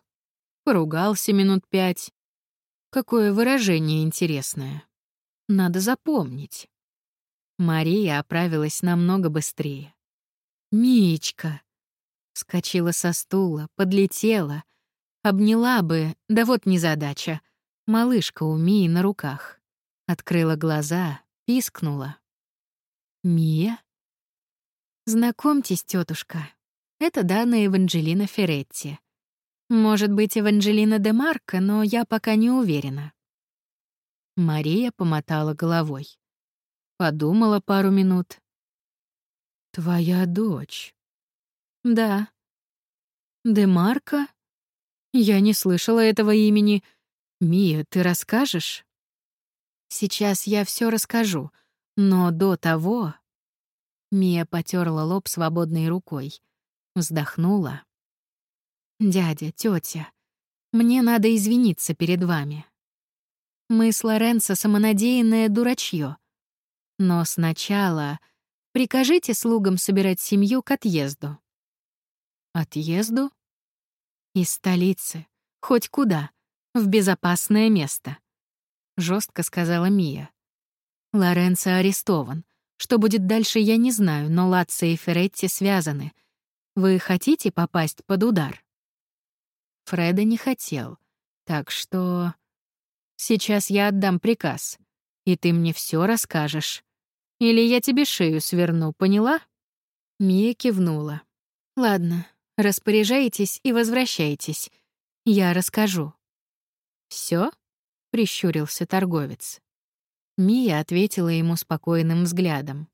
Поругался минут пять. Какое выражение интересное. Надо запомнить. Мария оправилась намного быстрее. «Мичка!» Скочила со стула, подлетела. Обняла бы, да вот незадача. Малышка у Мии на руках. Открыла глаза, пискнула. «Мия?» «Знакомьтесь, тетушка. Это Дана Эванжелина Феретти. Может быть, Эванжелина де Марко, но я пока не уверена». Мария помотала головой. Подумала пару минут. «Твоя дочь?» «Да». «Де Марко?» «Я не слышала этого имени. Мия, ты расскажешь?» Сейчас я все расскажу, но до того... Мия потерла лоб свободной рукой, вздохнула. «Дядя, тетя, мне надо извиниться перед вами. Мы с Лоренцо самонадеянное дурачье. Но сначала прикажите слугам собирать семью к отъезду». «Отъезду?» «Из столицы. Хоть куда. В безопасное место жестко сказала Мия. Лоренцо арестован. Что будет дальше, я не знаю, но Лаццо и Феретти связаны. Вы хотите попасть под удар? Фреда не хотел. Так что... Сейчас я отдам приказ, и ты мне все расскажешь. Или я тебе шею сверну, поняла? Мия кивнула. Ладно, распоряжайтесь и возвращайтесь. Я расскажу. Все? — прищурился торговец. Мия ответила ему спокойным взглядом.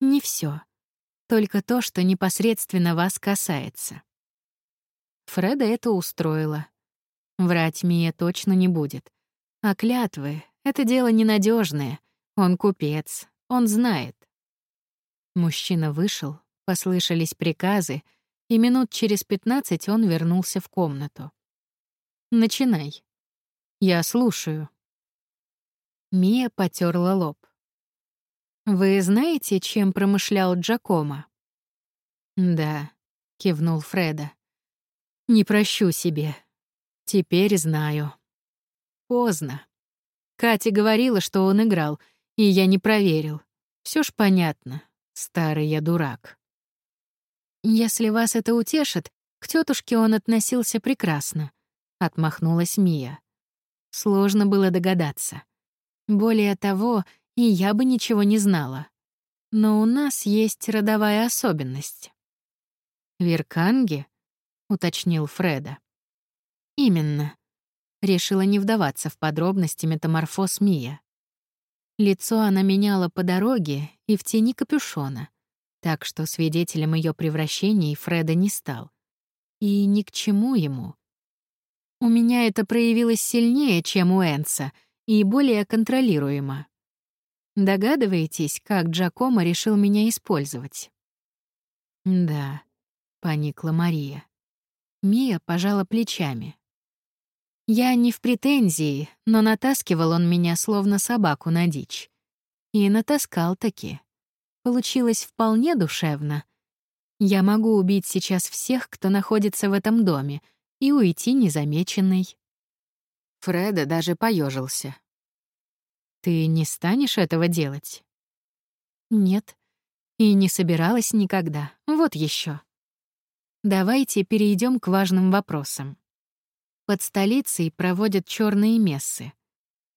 «Не все, Только то, что непосредственно вас касается». Фреда это устроило. Врать Мия точно не будет. А клятвы — это дело ненадежное. Он купец, он знает. Мужчина вышел, послышались приказы, и минут через пятнадцать он вернулся в комнату. «Начинай», я слушаю. Мия потерла лоб. Вы знаете, чем промышлял Джакомо? Да, кивнул Фреда. Не прощу себе. Теперь знаю. Поздно. Катя говорила, что он играл, и я не проверил. Все ж понятно. Старый я дурак. Если вас это утешит, к тетушке он относился прекрасно, отмахнулась Мия. Сложно было догадаться. Более того, и я бы ничего не знала. Но у нас есть родовая особенность. «Верканги?» — уточнил Фреда. «Именно». Решила не вдаваться в подробности метаморфоз Мия. Лицо она меняла по дороге и в тени капюшона, так что свидетелем ее превращений Фреда не стал. И ни к чему ему. У меня это проявилось сильнее, чем у Энса, и более контролируемо. Догадываетесь, как Джакомо решил меня использовать? Да, поникла Мария. Мия пожала плечами. Я не в претензии, но натаскивал он меня словно собаку на дичь. И натаскал таки. Получилось вполне душевно. Я могу убить сейчас всех, кто находится в этом доме, и уйти незамеченной. Фреда даже поежился. Ты не станешь этого делать? Нет. И не собиралась никогда. Вот еще. Давайте перейдем к важным вопросам. Под столицей проводят черные мессы.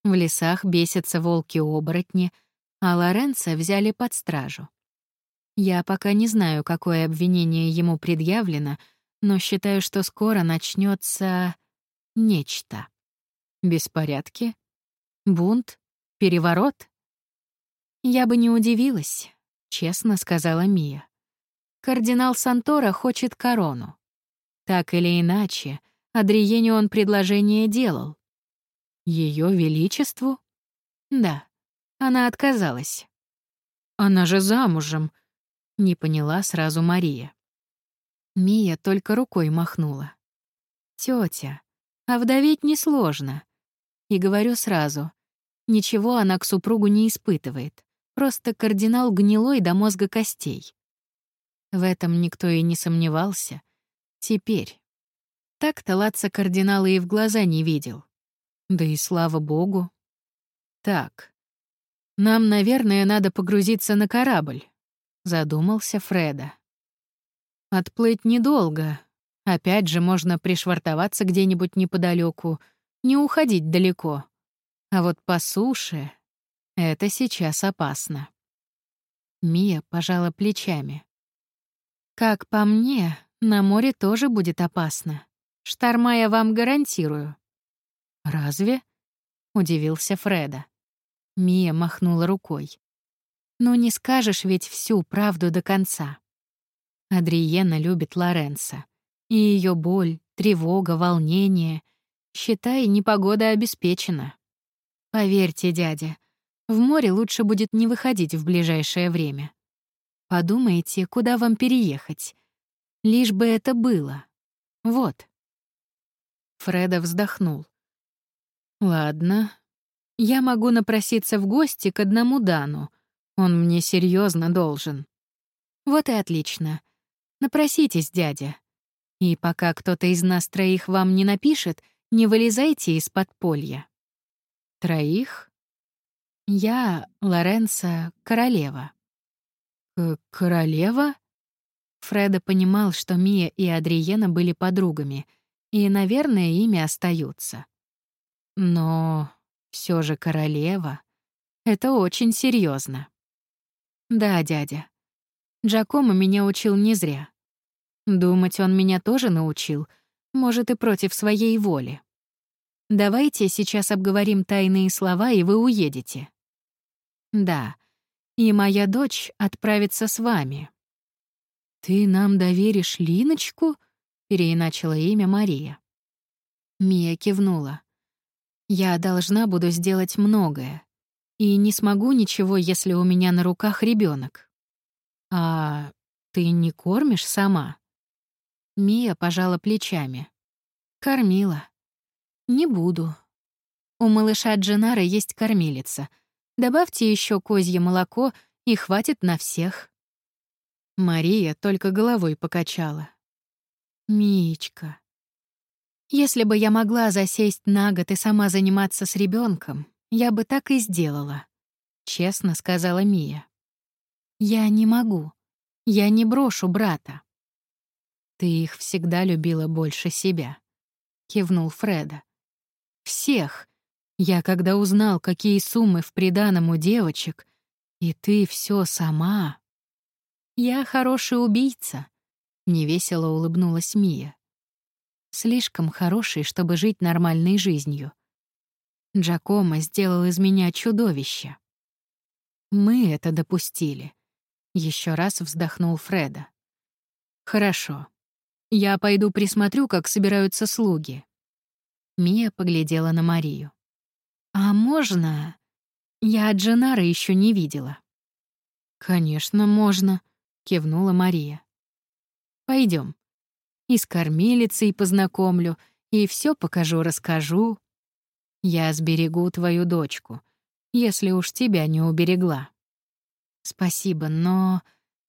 В лесах бесятся волки-оборотни, а Лоренца взяли под стражу. Я пока не знаю, какое обвинение ему предъявлено, но считаю, что скоро начнется нечто. Беспорядки? Бунт? Переворот? Я бы не удивилась, честно сказала Мия. Кардинал Сантора хочет корону. Так или иначе, Адриене он предложение делал. Ее величеству? Да, она отказалась. Она же замужем, не поняла сразу Мария. Мия только рукой махнула. Тетя, а вдоветь несложно. И говорю сразу, ничего она к супругу не испытывает. Просто кардинал гнилой до мозга костей. В этом никто и не сомневался. Теперь. Так-то Латца кардинала и в глаза не видел. Да и слава богу. Так. Нам, наверное, надо погрузиться на корабль, задумался Фреда. Отплыть недолго. Опять же, можно пришвартоваться где-нибудь неподалеку, не уходить далеко. А вот по суше это сейчас опасно. Мия пожала плечами. Как по мне, на море тоже будет опасно. Шторма я вам гарантирую. Разве? удивился Фреда. Мия махнула рукой. Ну не скажешь ведь всю правду до конца. Адриена любит Лоренса. И ее боль, тревога, волнение. Считай, непогода обеспечена. Поверьте, дядя, в море лучше будет не выходить в ближайшее время. Подумайте, куда вам переехать. Лишь бы это было. Вот. Фреда вздохнул. Ладно. Я могу напроситься в гости к одному Дану. Он мне серьезно должен. Вот и отлично. Напроситесь, дядя. И пока кто-то из нас троих вам не напишет, не вылезайте из подполья. Троих? Я, Лоренцо, королева. Королева? Фреда понимал, что Мия и Адриена были подругами, и, наверное, ими остаются. Но все же королева — это очень серьезно. Да, дядя. Джакомо меня учил не зря. Думать он меня тоже научил, может, и против своей воли. Давайте сейчас обговорим тайные слова, и вы уедете. Да, и моя дочь отправится с вами. Ты нам доверишь Линочку? Переиначила имя Мария. Мия кивнула. Я должна буду сделать многое. И не смогу ничего, если у меня на руках ребенок. А ты не кормишь сама? Мия пожала плечами. Кормила. Не буду. У малыша Дженара есть кормилица. Добавьте еще козье молоко, и хватит на всех. Мария только головой покачала. Мичка. Если бы я могла засесть на год и сама заниматься с ребенком, я бы так и сделала, честно сказала Мия. Я не могу. Я не брошу брата. Ты их всегда любила больше себя, кивнул Фреда. Всех. Я когда узнал, какие суммы в приданом у девочек, и ты все сама. Я хороший убийца, невесело улыбнулась Мия. Слишком хороший, чтобы жить нормальной жизнью. Джакомо сделал из меня чудовище. Мы это допустили. Еще раз вздохнул Фреда. Хорошо. Я пойду присмотрю, как собираются слуги. Мия поглядела на Марию. «А можно...» Я Дженара еще не видела. «Конечно, можно», — кивнула Мария. Пойдем. И с кормилицей познакомлю, И все покажу-расскажу. Я сберегу твою дочку, если уж тебя не уберегла. Спасибо, но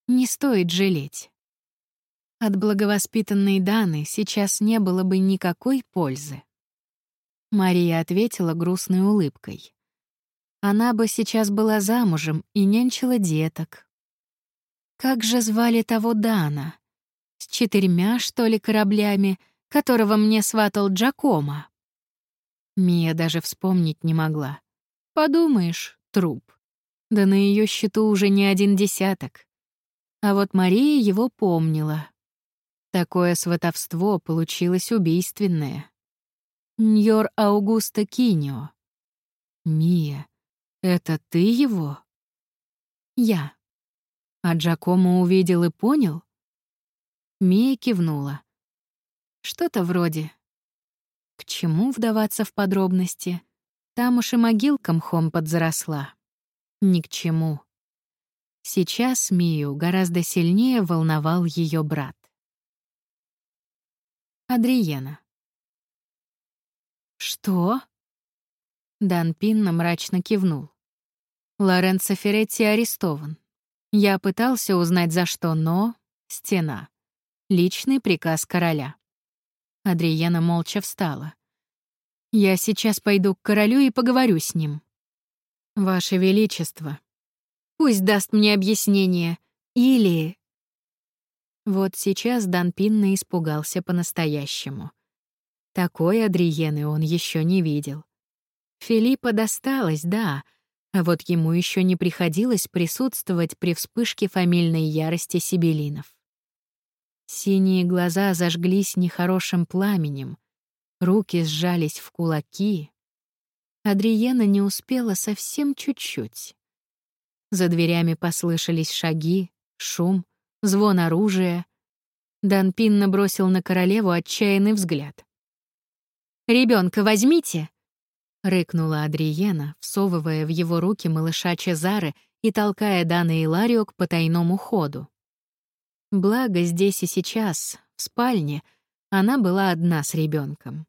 не стоит жалеть. От благовоспитанной Даны сейчас не было бы никакой пользы. Мария ответила грустной улыбкой. Она бы сейчас была замужем и нянчила деток. Как же звали того Дана? С четырьмя, что ли, кораблями, которого мне сватал Джакома? Мия даже вспомнить не могла. Подумаешь, труп. Да на ее счету уже не один десяток. А вот Мария его помнила. Такое сватовство получилось убийственное. Ньор Аугуста Киньо. Мия, это ты его? Я. А Джакомо увидел и понял? Мия кивнула. Что-то вроде. К чему вдаваться в подробности? Там уж и могилка мхом подзаросла. Ни к чему. Сейчас Мию гораздо сильнее волновал ее брат. Адриена. «Что?» Дан Пинна мрачно кивнул. Лоренцо Феретти арестован. Я пытался узнать, за что, но... Стена. Личный приказ короля. Адриена молча встала. «Я сейчас пойду к королю и поговорю с ним». «Ваше Величество, пусть даст мне объяснение. Или...» Вот сейчас Дан Пинна испугался по-настоящему. Такой Адриены он еще не видел. Филиппа досталось, да, а вот ему еще не приходилось присутствовать при вспышке фамильной ярости сибелинов. Синие глаза зажглись нехорошим пламенем, руки сжались в кулаки. Адриена не успела совсем чуть-чуть. За дверями послышались шаги, шум, звон оружия. Данпин набросил на королеву отчаянный взгляд. Ребенка возьмите!» — рыкнула Адриена, всовывая в его руки малыша Чезары и толкая Дана и Ларио к потайному ходу. Благо здесь и сейчас, в спальне, она была одна с ребенком.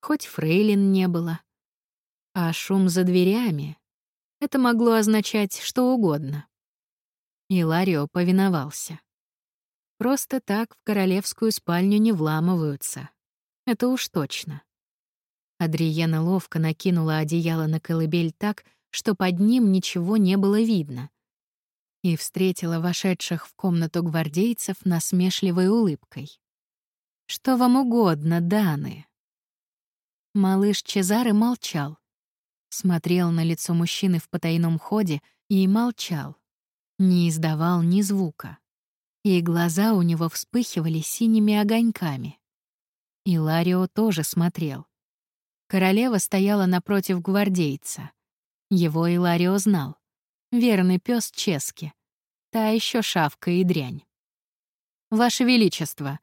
Хоть фрейлин не было. А шум за дверями — это могло означать что угодно. И повиновался. Просто так в королевскую спальню не вламываются. Это уж точно. Адриена ловко накинула одеяло на колыбель так, что под ним ничего не было видно — и встретила вошедших в комнату гвардейцев насмешливой улыбкой. «Что вам угодно, Даны?» Малыш Чезары молчал. Смотрел на лицо мужчины в потайном ходе и молчал. Не издавал ни звука. И глаза у него вспыхивали синими огоньками. И Ларио тоже смотрел. Королева стояла напротив гвардейца. Его Иларио знал. Верный пес Чески. Та еще шавка и дрянь. Ваше Величество,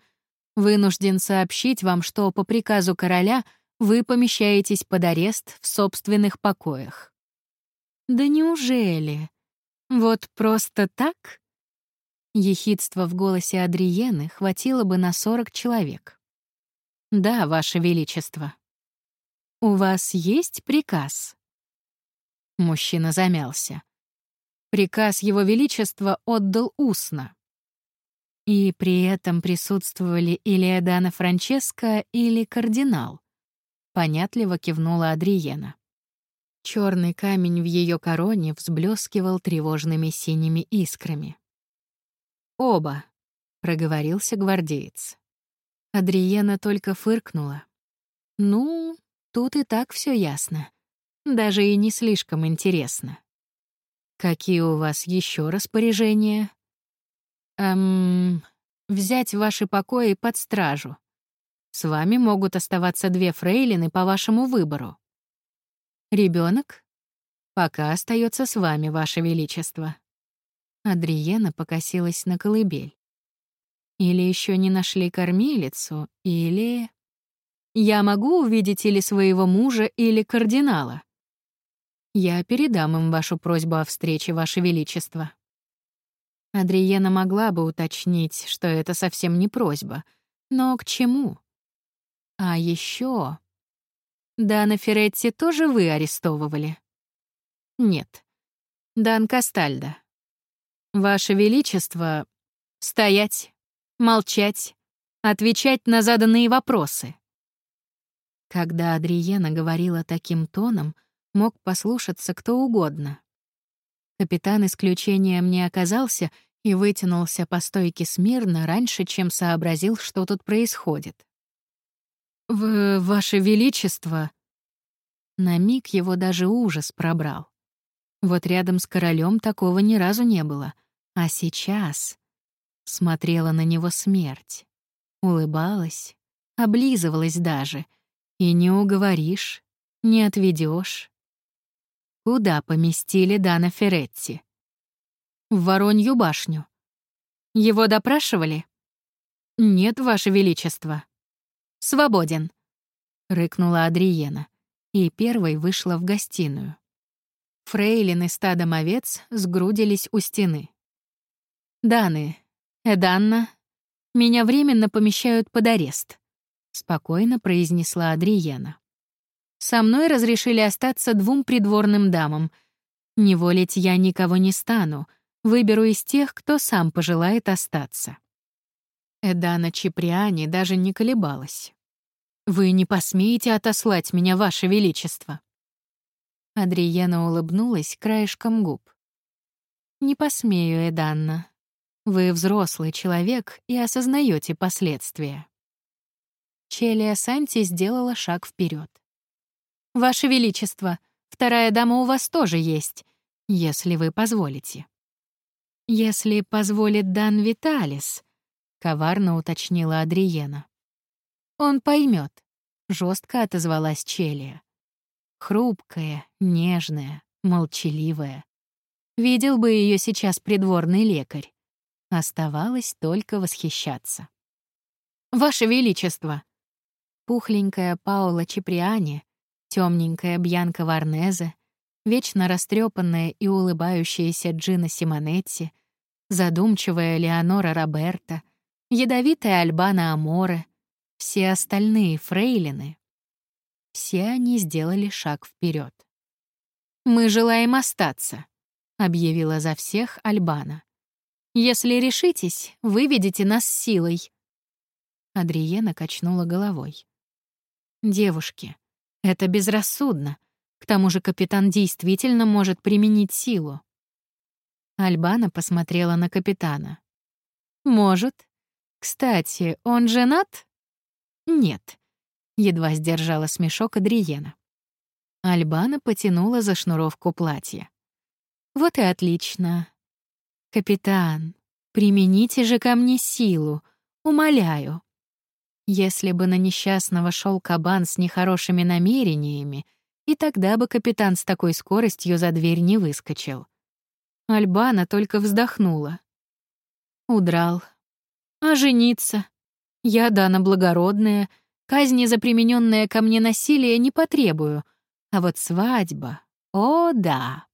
вынужден сообщить вам, что по приказу короля вы помещаетесь под арест в собственных покоях. Да неужели? Вот просто так? Ехидство в голосе Адриены хватило бы на 40 человек. Да, Ваше Величество. У вас есть приказ? Мужчина замялся. Приказ Его Величества отдал устно. И при этом присутствовали или Эдана Франческо, или кардинал. Понятливо кивнула Адриена. Черный камень в ее короне взблескивал тревожными синими искрами. «Оба», — проговорился гвардеец. Адриена только фыркнула. «Ну, тут и так все ясно. Даже и не слишком интересно». Какие у вас еще распоряжения? Эм, взять ваши покои под стражу. С вами могут оставаться две фрейлины по вашему выбору. Ребенок? Пока остается с вами, ваше величество. Адриена покосилась на колыбель. Или еще не нашли кормилицу, или... Я могу увидеть или своего мужа, или кардинала. Я передам им вашу просьбу о встрече, ваше величество». Адриена могла бы уточнить, что это совсем не просьба. Но к чему? А еще... Дана Феретти тоже вы арестовывали? Нет. Дан Кастальдо. Ваше Величество, стоять, молчать, отвечать на заданные вопросы. Когда Адриена говорила таким тоном, мог послушаться кто угодно. Капитан исключением не оказался и вытянулся по стойке смирно раньше, чем сообразил, что тут происходит. «В... Ваше Величество...» На миг его даже ужас пробрал. Вот рядом с королем такого ни разу не было. А сейчас смотрела на него смерть. Улыбалась, облизывалась даже. И не уговоришь, не отведешь. Куда поместили Дана Феретти? В Воронью башню. Его допрашивали? Нет, Ваше Величество. Свободен, рыкнула Адриена и первой вышла в гостиную. Фрейлины стадом овец сгрудились у стены. «Даны, Эданна, меня временно помещают под арест», — спокойно произнесла Адриена. «Со мной разрешили остаться двум придворным дамам. Не волить я никого не стану, выберу из тех, кто сам пожелает остаться». Эдана Чиприани даже не колебалась. «Вы не посмеете отослать меня, Ваше Величество?» Адриена улыбнулась краешком губ. «Не посмею, Эданна. Вы взрослый человек и осознаете последствия». Челия Санти сделала шаг вперед. «Ваше Величество, вторая дама у вас тоже есть, если вы позволите». «Если позволит Дан Виталис», — коварно уточнила Адриена. «Он поймет», — жестко отозвалась Челия. Хрупкая, нежная, молчаливая. Видел бы ее сейчас придворный лекарь. Оставалось только восхищаться. «Ваше Величество!» Пухленькая Паула Чиприани, темненькая Бьянка Варнезе, вечно растрепанная и улыбающаяся Джина Симонетти, задумчивая Леонора Роберта, ядовитая Альбана Аморе, все остальные фрейлины все они сделали шаг вперед. «Мы желаем остаться», — объявила за всех Альбана. «Если решитесь, выведите нас силой». Адриена качнула головой. «Девушки, это безрассудно. К тому же капитан действительно может применить силу». Альбана посмотрела на капитана. «Может. Кстати, он женат?» «Нет. Едва сдержала смешок Адриена. Альбана потянула за шнуровку платья. «Вот и отлично. Капитан, примените же ко мне силу, умоляю. Если бы на несчастного шел кабан с нехорошими намерениями, и тогда бы капитан с такой скоростью за дверь не выскочил. Альбана только вздохнула. Удрал. А жениться? Я, Дана, благородная — Казни за примененное ко мне насилие не потребую, а вот свадьба — о, да.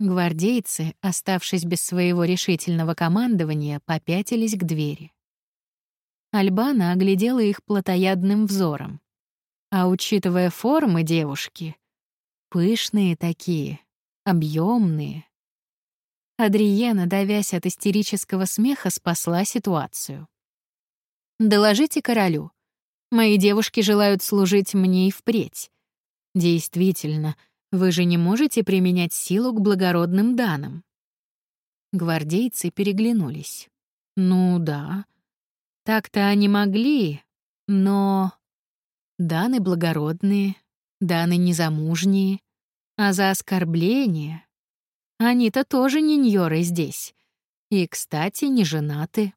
Гвардейцы, оставшись без своего решительного командования, попятились к двери. Альбана оглядела их плотоядным взором. А учитывая формы девушки, пышные такие, объемные. Адриена, давясь от истерического смеха, спасла ситуацию. «Доложите королю. Мои девушки желают служить мне и впредь. Действительно, вы же не можете применять силу к благородным данам. Гвардейцы переглянулись. Ну да. Так-то они могли, но... Даны благородные, даны незамужние, а за оскорбление... Они-то тоже не здесь. И, кстати, не женаты.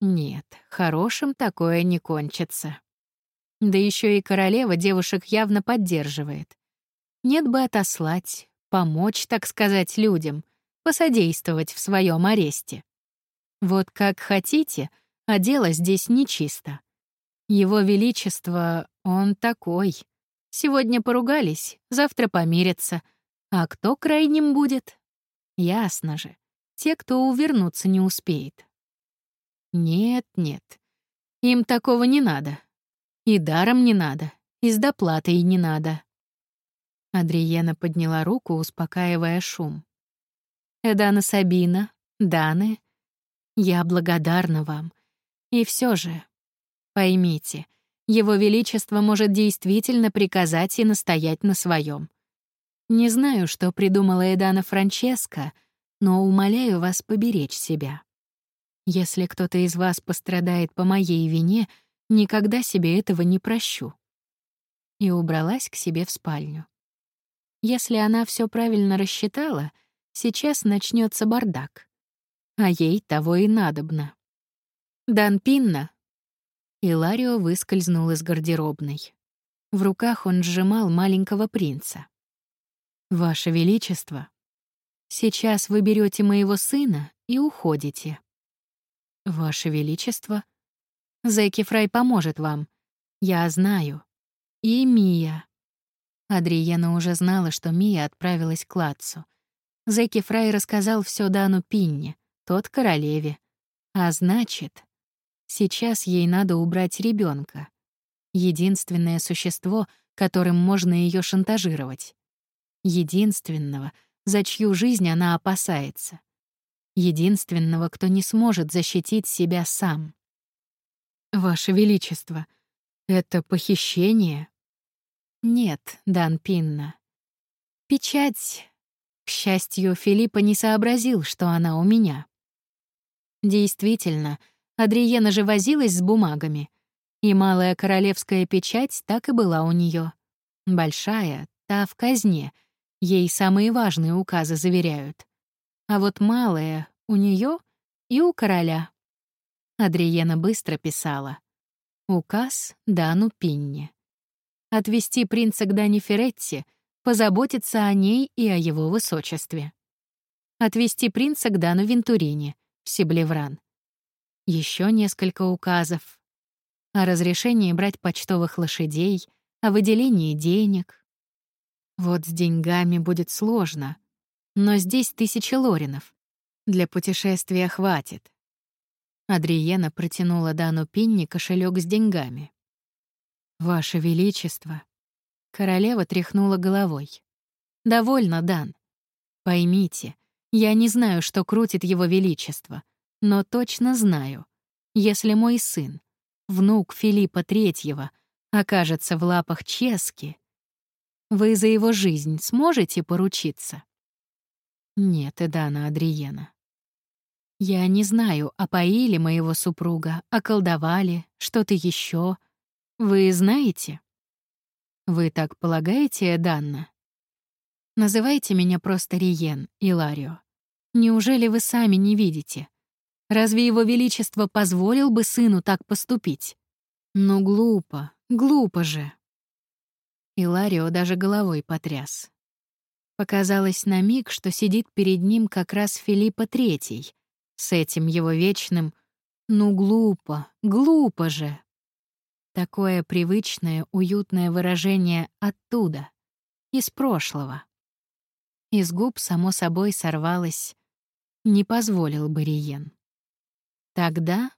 Нет, хорошим такое не кончится. Да еще и королева девушек явно поддерживает. Нет бы отослать, помочь, так сказать, людям, посодействовать в своем аресте. Вот как хотите, а дело здесь нечисто. Его Величество, он такой. Сегодня поругались, завтра помирятся. А кто крайним будет? Ясно же. Те, кто увернуться не успеет. Нет, нет. Им такого не надо. И даром не надо, и с доплатой не надо. Адриена подняла руку, успокаивая шум. «Эдана Сабина, Даны, я благодарна вам. И все же, поймите, Его Величество может действительно приказать и настоять на своем. Не знаю, что придумала Эдана Франческо, но умоляю вас поберечь себя. Если кто-то из вас пострадает по моей вине, никогда себе этого не прощу. И убралась к себе в спальню. Если она все правильно рассчитала, сейчас начнется бардак. А ей того и надобно. «Дан Пинна!» Иларио выскользнул из гардеробной. В руках он сжимал маленького принца. «Ваше Величество, сейчас вы берете моего сына и уходите». «Ваше Величество?» «Зэки Фрай поможет вам. Я знаю. И Мия». Адриена уже знала, что Мия отправилась к Лацу. Зэки Фрай рассказал все Дану Пинне, тот королеве. А значит, сейчас ей надо убрать ребенка. Единственное существо, которым можно ее шантажировать единственного, за чью жизнь она опасается, единственного, кто не сможет защитить себя сам. «Ваше Величество, это похищение?» «Нет, Дан Пинна. Печать...» К счастью, Филиппа не сообразил, что она у меня. Действительно, Адриена же возилась с бумагами, и малая королевская печать так и была у нее. Большая, та в казне — Ей самые важные указы заверяют. А вот малое у нее и у короля. Адриена быстро писала. Указ Дану Пинне. Отвести принца к Дани Феретти, позаботиться о ней и о его высочестве. Отвести принца к Дану Вентурине, в Сиблевран. Еще несколько указов. О разрешении брать почтовых лошадей, о выделении денег, вот с деньгами будет сложно. Но здесь тысячи лоринов. Для путешествия хватит. Адриена протянула Дану Пинни кошелек с деньгами. «Ваше Величество!» Королева тряхнула головой. «Довольно, Дан. Поймите, я не знаю, что крутит его Величество, но точно знаю, если мой сын, внук Филиппа Третьего, окажется в лапах Чески, вы за его жизнь сможете поручиться? Нет, Эдана Адриена. Я не знаю, опоили моего супруга, околдовали, что-то еще. Вы знаете? Вы так полагаете, Эданна? Называйте меня просто Риен, Иларио. Неужели вы сами не видите? Разве его величество позволил бы сыну так поступить? Ну, глупо, глупо же. И Ларио даже головой потряс. Показалось на миг, что сидит перед ним как раз Филиппа Третий, с этим его вечным «ну глупо, глупо же». Такое привычное, уютное выражение оттуда, из прошлого. Из губ, само собой, сорвалось «не позволил бы Риен». Тогда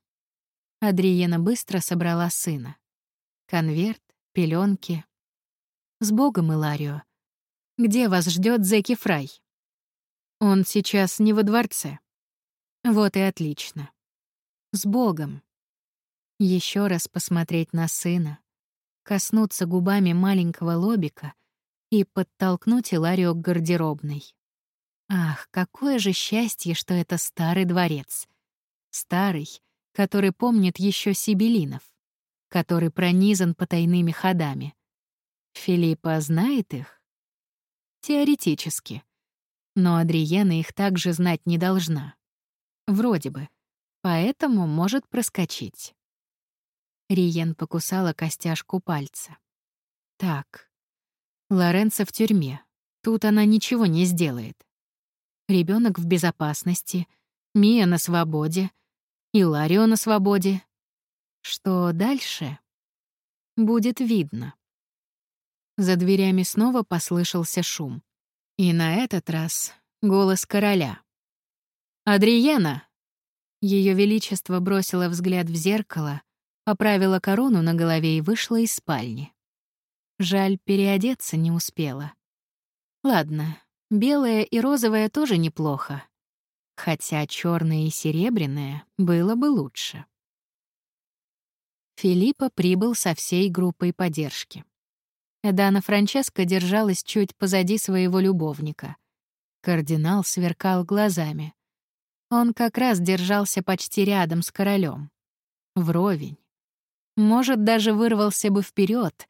Адриена быстро собрала сына. Конверт, пеленки, с Богом, Иларио. Где вас ждет Зеки Фрай? Он сейчас не во дворце. Вот и отлично. С Богом. Еще раз посмотреть на сына, коснуться губами маленького лобика и подтолкнуть Иларио к гардеробной. Ах, какое же счастье, что это старый дворец. Старый, который помнит еще Сибелинов, который пронизан потайными ходами. Филиппа знает их? Теоретически. Но Адриена их также знать не должна. Вроде бы. Поэтому может проскочить. Риен покусала костяшку пальца. Так. Лоренцо в тюрьме. Тут она ничего не сделает. Ребенок в безопасности, Мия на свободе, Иларио на свободе. Что дальше? Будет видно. За дверями снова послышался шум. И на этот раз голос короля. «Адриена!» Ее Величество бросило взгляд в зеркало, поправила корону на голове и вышла из спальни. Жаль, переодеться не успела. Ладно, белое и розовое тоже неплохо. Хотя черное и серебряное было бы лучше. Филиппа прибыл со всей группой поддержки. Эдана Франческа держалась чуть позади своего любовника. Кардинал сверкал глазами. Он как раз держался почти рядом с королем. Вровень. Может, даже вырвался бы вперед,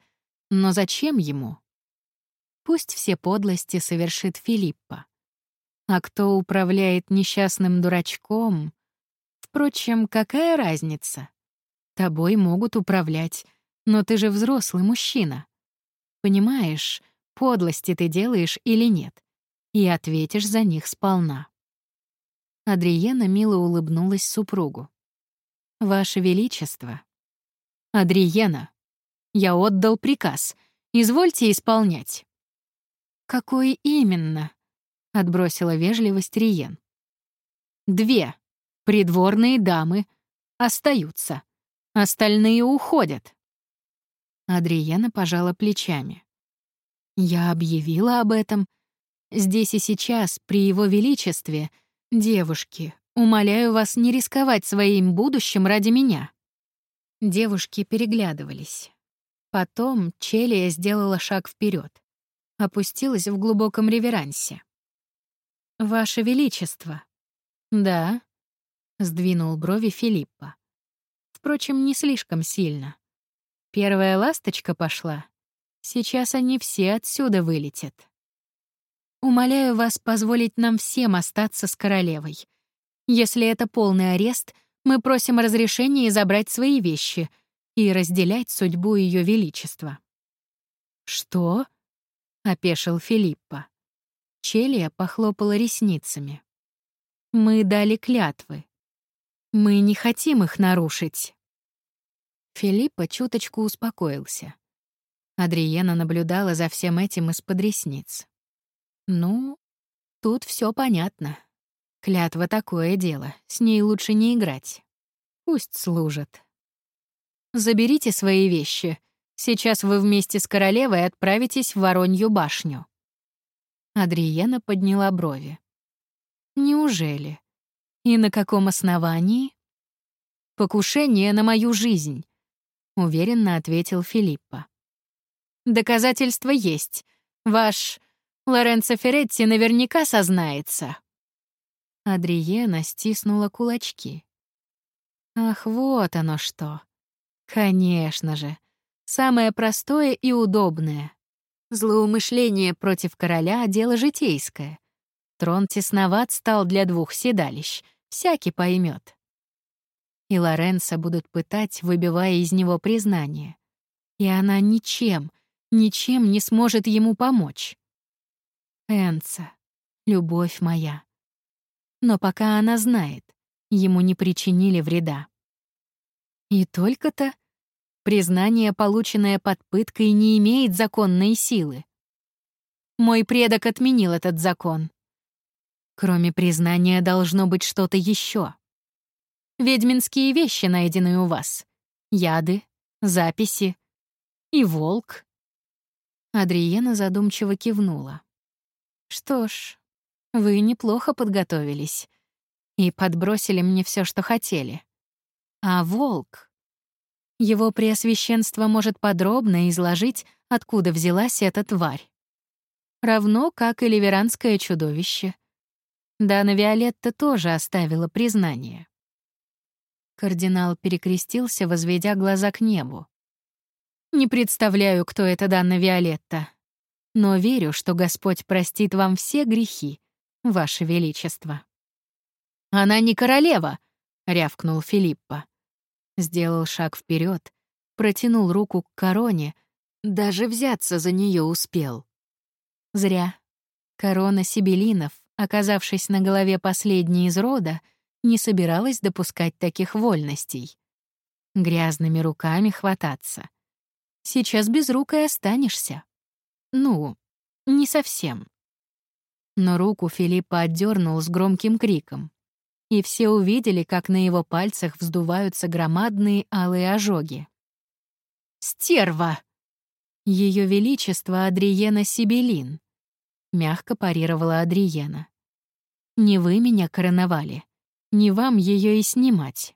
но зачем ему? Пусть все подлости совершит Филиппа. А кто управляет несчастным дурачком? Впрочем, какая разница? Тобой могут управлять, но ты же взрослый мужчина. Понимаешь, подлости ты делаешь или нет, и ответишь за них сполна. Адриена мило улыбнулась супругу. «Ваше Величество». «Адриена, я отдал приказ. Извольте исполнять». «Какой именно?» — отбросила вежливость Риен. «Две придворные дамы остаются. Остальные уходят». Адриена пожала плечами. «Я объявила об этом. Здесь и сейчас, при его величестве, девушки, умоляю вас не рисковать своим будущим ради меня». Девушки переглядывались. Потом Челия сделала шаг вперед, опустилась в глубоком реверансе. «Ваше Величество». «Да», — сдвинул брови Филиппа. Впрочем, не слишком сильно. Первая ласточка пошла. Сейчас они все отсюда вылетят. Умоляю вас позволить нам всем остаться с королевой. Если это полный арест, мы просим разрешения забрать свои вещи и разделять судьбу Ее Величества». «Что?» — опешил Филиппа. Челия похлопала ресницами. «Мы дали клятвы. Мы не хотим их нарушить». Филиппа чуточку успокоился. Адриена наблюдала за всем этим из-под ресниц. Ну, тут все понятно. Клятва такое дело, с ней лучше не играть. Пусть служат. Заберите свои вещи. Сейчас вы вместе с королевой отправитесь в Воронью башню. Адриена подняла брови. Неужели? И на каком основании? Покушение на мою жизнь уверенно ответил Филиппа. Доказательства есть. Ваш Лоренцо Феретти наверняка сознается. Адриена стиснула кулачки. Ах, вот оно что. Конечно же. Самое простое и удобное. Злоумышление против короля — дело житейское. Трон тесноват стал для двух седалищ. Всякий поймет и Лоренса будут пытать, выбивая из него признание. И она ничем, ничем не сможет ему помочь. Энца, любовь моя. Но пока она знает, ему не причинили вреда. И только-то признание, полученное под пыткой, не имеет законной силы. Мой предок отменил этот закон. Кроме признания должно быть что-то еще. Ведьминские вещи найдены у вас. Яды, записи и волк. Адриена задумчиво кивнула. Что ж, вы неплохо подготовились и подбросили мне все, что хотели. А волк? Его преосвященство может подробно изложить, откуда взялась эта тварь. Равно как и ливеранское чудовище. Дана Виолетта тоже оставила признание. Кардинал перекрестился, возведя глаза к небу. «Не представляю, кто это Данна Виолетта, но верю, что Господь простит вам все грехи, Ваше Величество». «Она не королева!» — рявкнул Филиппа. Сделал шаг вперед, протянул руку к короне, даже взяться за нее успел. Зря. Корона Сибелинов, оказавшись на голове последней из рода, — не собиралась допускать таких вольностей. Грязными руками хвататься. Сейчас без рук и останешься. Ну, не совсем. Но руку Филиппа отдернул с громким криком. И все увидели, как на его пальцах вздуваются громадные алые ожоги. «Стерва!» Ее Величество Адриена Сибелин», — мягко парировала Адриена. «Не вы меня короновали, не вам ее и снимать».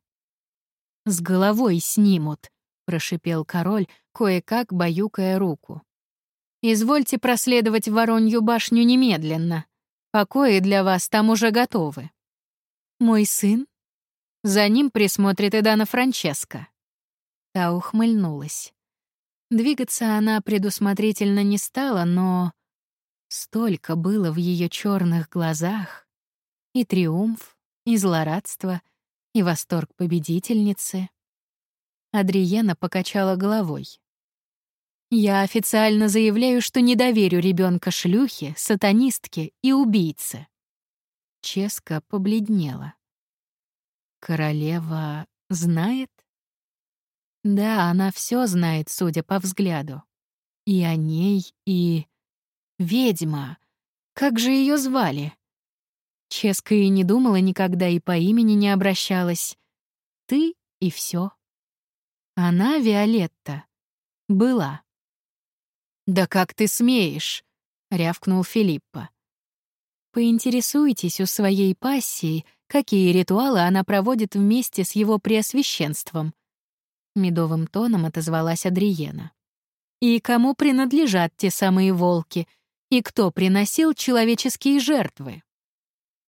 «С головой снимут», — прошипел король, кое-как баюкая руку. «Извольте проследовать в Воронью башню немедленно. Покои для вас там уже готовы». «Мой сын?» За ним присмотрит и Дана Франческо. Та ухмыльнулась. Двигаться она предусмотрительно не стала, но столько было в ее черных глазах. И триумф, и злорадство, и восторг победительницы. Адриена покачала головой. «Я официально заявляю, что не доверю ребенка шлюхе, сатанистке и убийце». Ческа побледнела. «Королева знает?» Да, она все знает, судя по взгляду. И о ней, и... Ведьма. Как же ее звали? Ческа и не думала никогда, и по имени не обращалась. Ты и все. Она Виолетта. Была. «Да как ты смеешь?» — рявкнул Филиппа. «Поинтересуйтесь у своей пассии, какие ритуалы она проводит вместе с его преосвященством», — медовым тоном отозвалась Адриена. «И кому принадлежат те самые волки? И кто приносил человеческие жертвы?»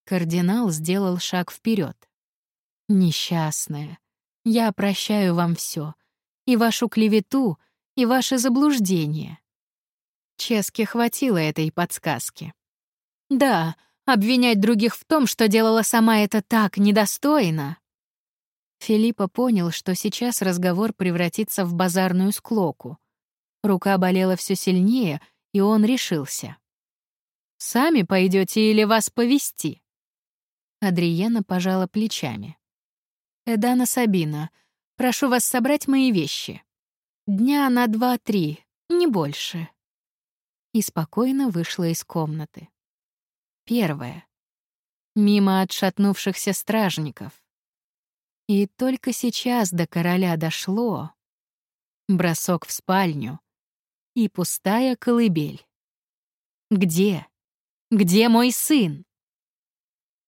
Кардинал сделал шаг вперед. «Несчастная, я прощаю вам все, и вашу клевету, и ваше заблуждение». Ческе хватило этой подсказки. «Да, обвинять других в том, что делала сама это так недостойно, Филиппа понял, что сейчас разговор превратится в базарную склоку. Рука болела все сильнее, и он решился. «Сами пойдете или вас повести? Адриена пожала плечами. «Эдана Сабина, прошу вас собрать мои вещи. Дня на два-три, не больше». И спокойно вышла из комнаты. Первое. Мимо отшатнувшихся стражников. И только сейчас до короля дошло. Бросок в спальню и пустая колыбель. Где? Где мой сын?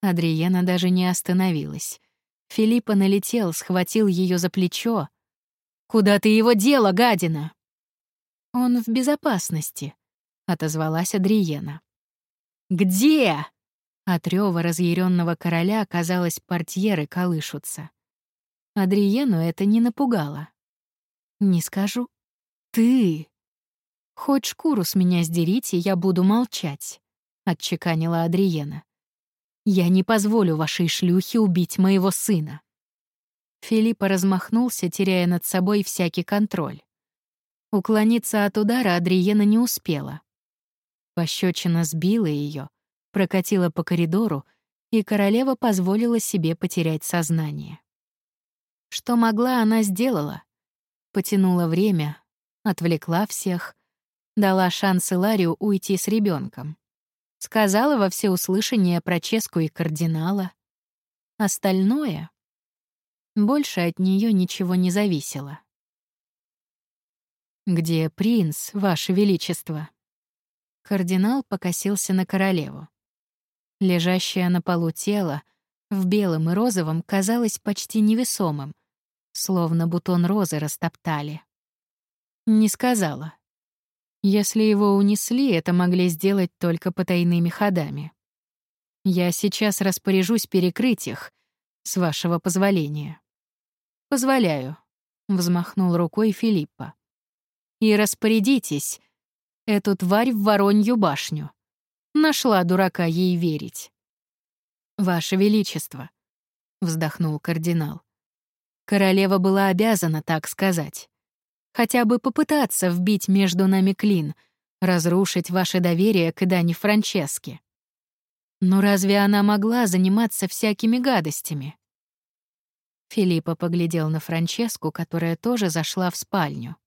Адриена даже не остановилась. Филиппа налетел, схватил ее за плечо. «Куда ты его дела, гадина?» «Он в безопасности», — отозвалась Адриена. «Где?» От рёва разъяренного короля, казалось, портьеры колышутся. Адриену это не напугало. «Не скажу. Ты!» «Хоть шкуру с меня сдерите, я буду молчать», — отчеканила Адриена. «Я не позволю вашей шлюхе убить моего сына». Филиппа размахнулся, теряя над собой всякий контроль. Уклониться от удара Адриена не успела. Пощечина сбила ее, прокатила по коридору, и королева позволила себе потерять сознание. Что могла, она сделала. Потянула время, отвлекла всех, дала шанс Иларию уйти с ребенком. Сказала во всеуслышание про Ческу и кардинала. Остальное... Больше от нее ничего не зависело. «Где принц, ваше величество?» Кардинал покосился на королеву. Лежащее на полу тело — в белом и розовом казалось почти невесомым, словно бутон розы растоптали. Не сказала. Если его унесли, это могли сделать только потайными ходами. Я сейчас распоряжусь перекрыть их, с вашего позволения. Позволяю, взмахнул рукой Филиппа. И распорядитесь, эту тварь в Воронью башню. Нашла дурака ей верить. «Ваше Величество», — вздохнул кардинал. «Королева была обязана так сказать. Хотя бы попытаться вбить между нами клин, разрушить ваше доверие к Дане Франческе. Но разве она могла заниматься всякими гадостями?» Филиппа поглядел на Франческу, которая тоже зашла в спальню.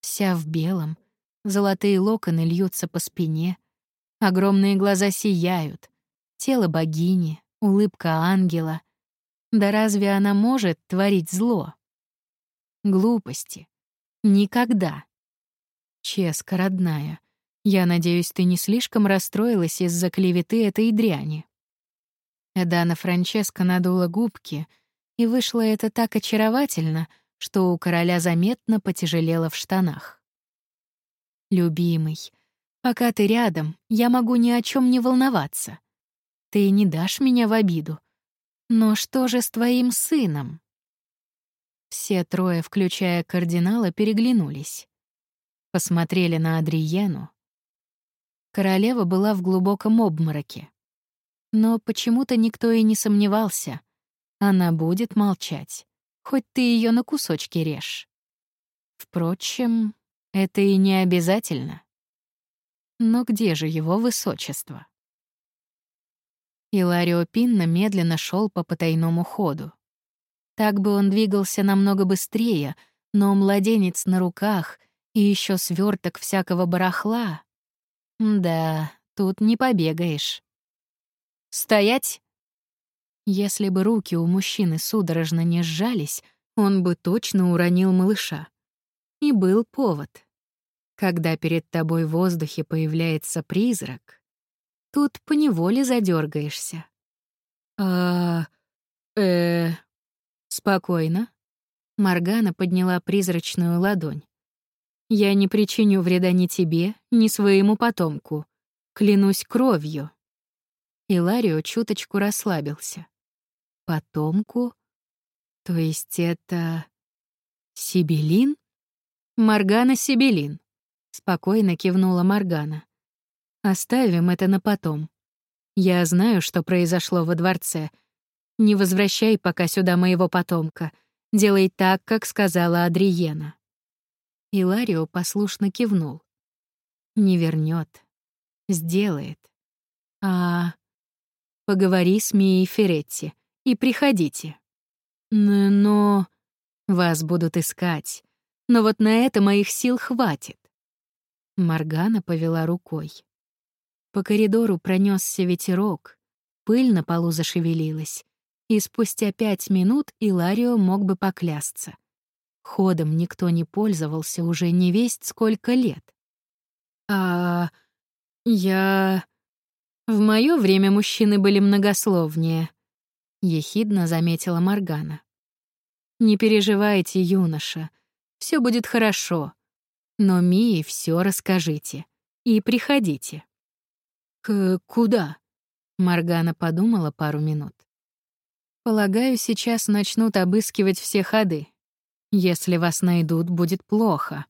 Вся в белом, золотые локоны льются по спине, огромные глаза сияют, тело богини, улыбка ангела. Да разве она может творить зло? Глупости. Никогда. Ческа, родная, я надеюсь, ты не слишком расстроилась из-за клеветы этой дряни. Эдана Франческа надула губки, и вышло это так очаровательно, что у короля заметно потяжелело в штанах. «Любимый, пока ты рядом, я могу ни о чем не волноваться. Ты не дашь меня в обиду. Но что же с твоим сыном?» Все трое, включая кардинала, переглянулись. Посмотрели на Адриену. Королева была в глубоком обмороке. Но почему-то никто и не сомневался. Она будет молчать, хоть ты ее на кусочки режь. Впрочем, это и не обязательно. Но где же его высочество? Иларио Пинна медленно шел по потайному ходу. Так бы он двигался намного быстрее, но младенец на руках и еще сверток всякого барахла. Да, тут не побегаешь. «Стоять!» Если бы руки у мужчины судорожно не сжались, он бы точно уронил малыша. И был повод. Когда перед тобой в воздухе появляется призрак, тут поневоле задергаешься. А... э... Спокойно. Маргана подняла призрачную ладонь. Я не причиню вреда ни тебе, ни своему потомку. Клянусь кровью. Иларио чуточку расслабился. Потомку? То есть это... Сибелин? Маргана Сибелин. Спокойно кивнула Маргана. Оставим это на потом. Я знаю, что произошло во дворце. Не возвращай пока сюда моего потомка. Делай так, как сказала Адриена. Иларио послушно кивнул. Не вернет. Сделает. А Поговори с Мией Феретти и приходите. Но... Вас будут искать. Но вот на это моих сил хватит. Маргана повела рукой. По коридору пронесся ветерок, пыль на полу зашевелилась, и спустя пять минут Иларио мог бы поклясться. Ходом никто не пользовался уже не весть сколько лет. «А... я...» В мое время мужчины были многословнее, ехидно заметила Маргана. Не переживайте, юноша, все будет хорошо. Но Мии все расскажите и приходите. К куда? Маргана подумала пару минут. Полагаю, сейчас начнут обыскивать все ходы. Если вас найдут, будет плохо.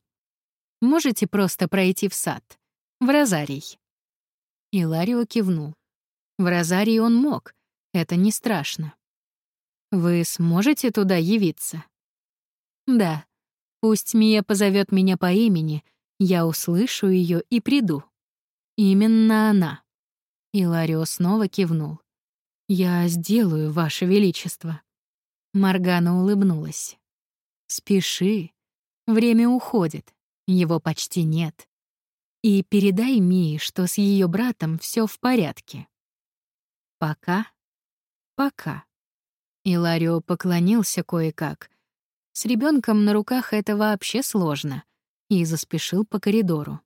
Можете просто пройти в сад, в розарий. Иларио кивнул. В Розарии он мог, это не страшно. Вы сможете туда явиться? Да. Пусть Мия позовет меня по имени, я услышу ее и приду. Именно она. Иларио снова кивнул. Я сделаю, Ваше Величество. Маргана улыбнулась. Спеши. Время уходит. Его почти нет. И передай Мии, что с ее братом все в порядке. Пока. Пока. Иларио поклонился кое-как. С ребенком на руках это вообще сложно. И заспешил по коридору.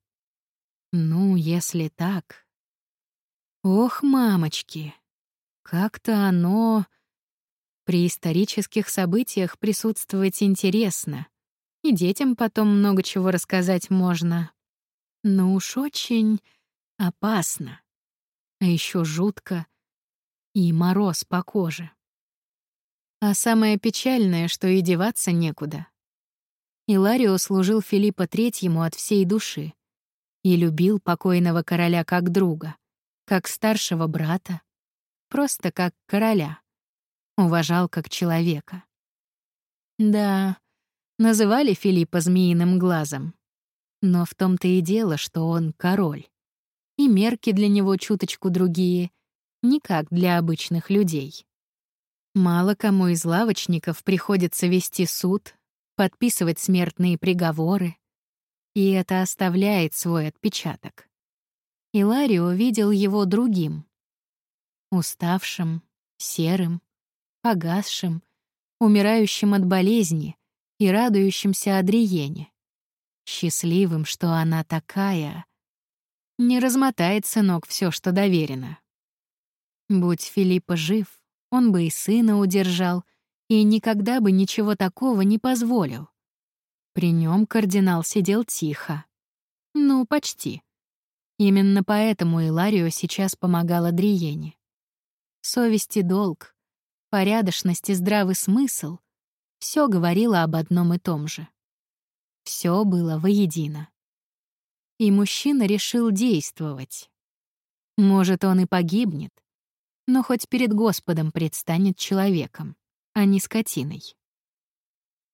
Ну, если так. Ох, мамочки. Как-то оно... При исторических событиях присутствовать интересно. И детям потом много чего рассказать можно но уж очень опасно. А еще жутко и мороз по коже. А самое печальное, что и деваться некуда. Иларио служил Филиппа Третьему от всей души и любил покойного короля как друга, как старшего брата, просто как короля, уважал как человека. Да, называли Филиппа змеиным глазом, но в том-то и дело, что он король. И мерки для него чуточку другие, не как для обычных людей. Мало кому из лавочников приходится вести суд, подписывать смертные приговоры, и это оставляет свой отпечаток. Иларио видел его другим. Уставшим, серым, погасшим, умирающим от болезни и радующимся Адриене. Счастливым, что она такая. Не размотает сынок все, что доверено. Будь Филиппа жив, он бы и сына удержал, и никогда бы ничего такого не позволил. При нем кардинал сидел тихо. Ну, почти. Именно поэтому Иларио сейчас помогал Адриене. Совесть и долг, порядочность и здравый смысл — все говорило об одном и том же. Все было воедино. И мужчина решил действовать. Может, он и погибнет, но хоть перед Господом предстанет человеком, а не скотиной.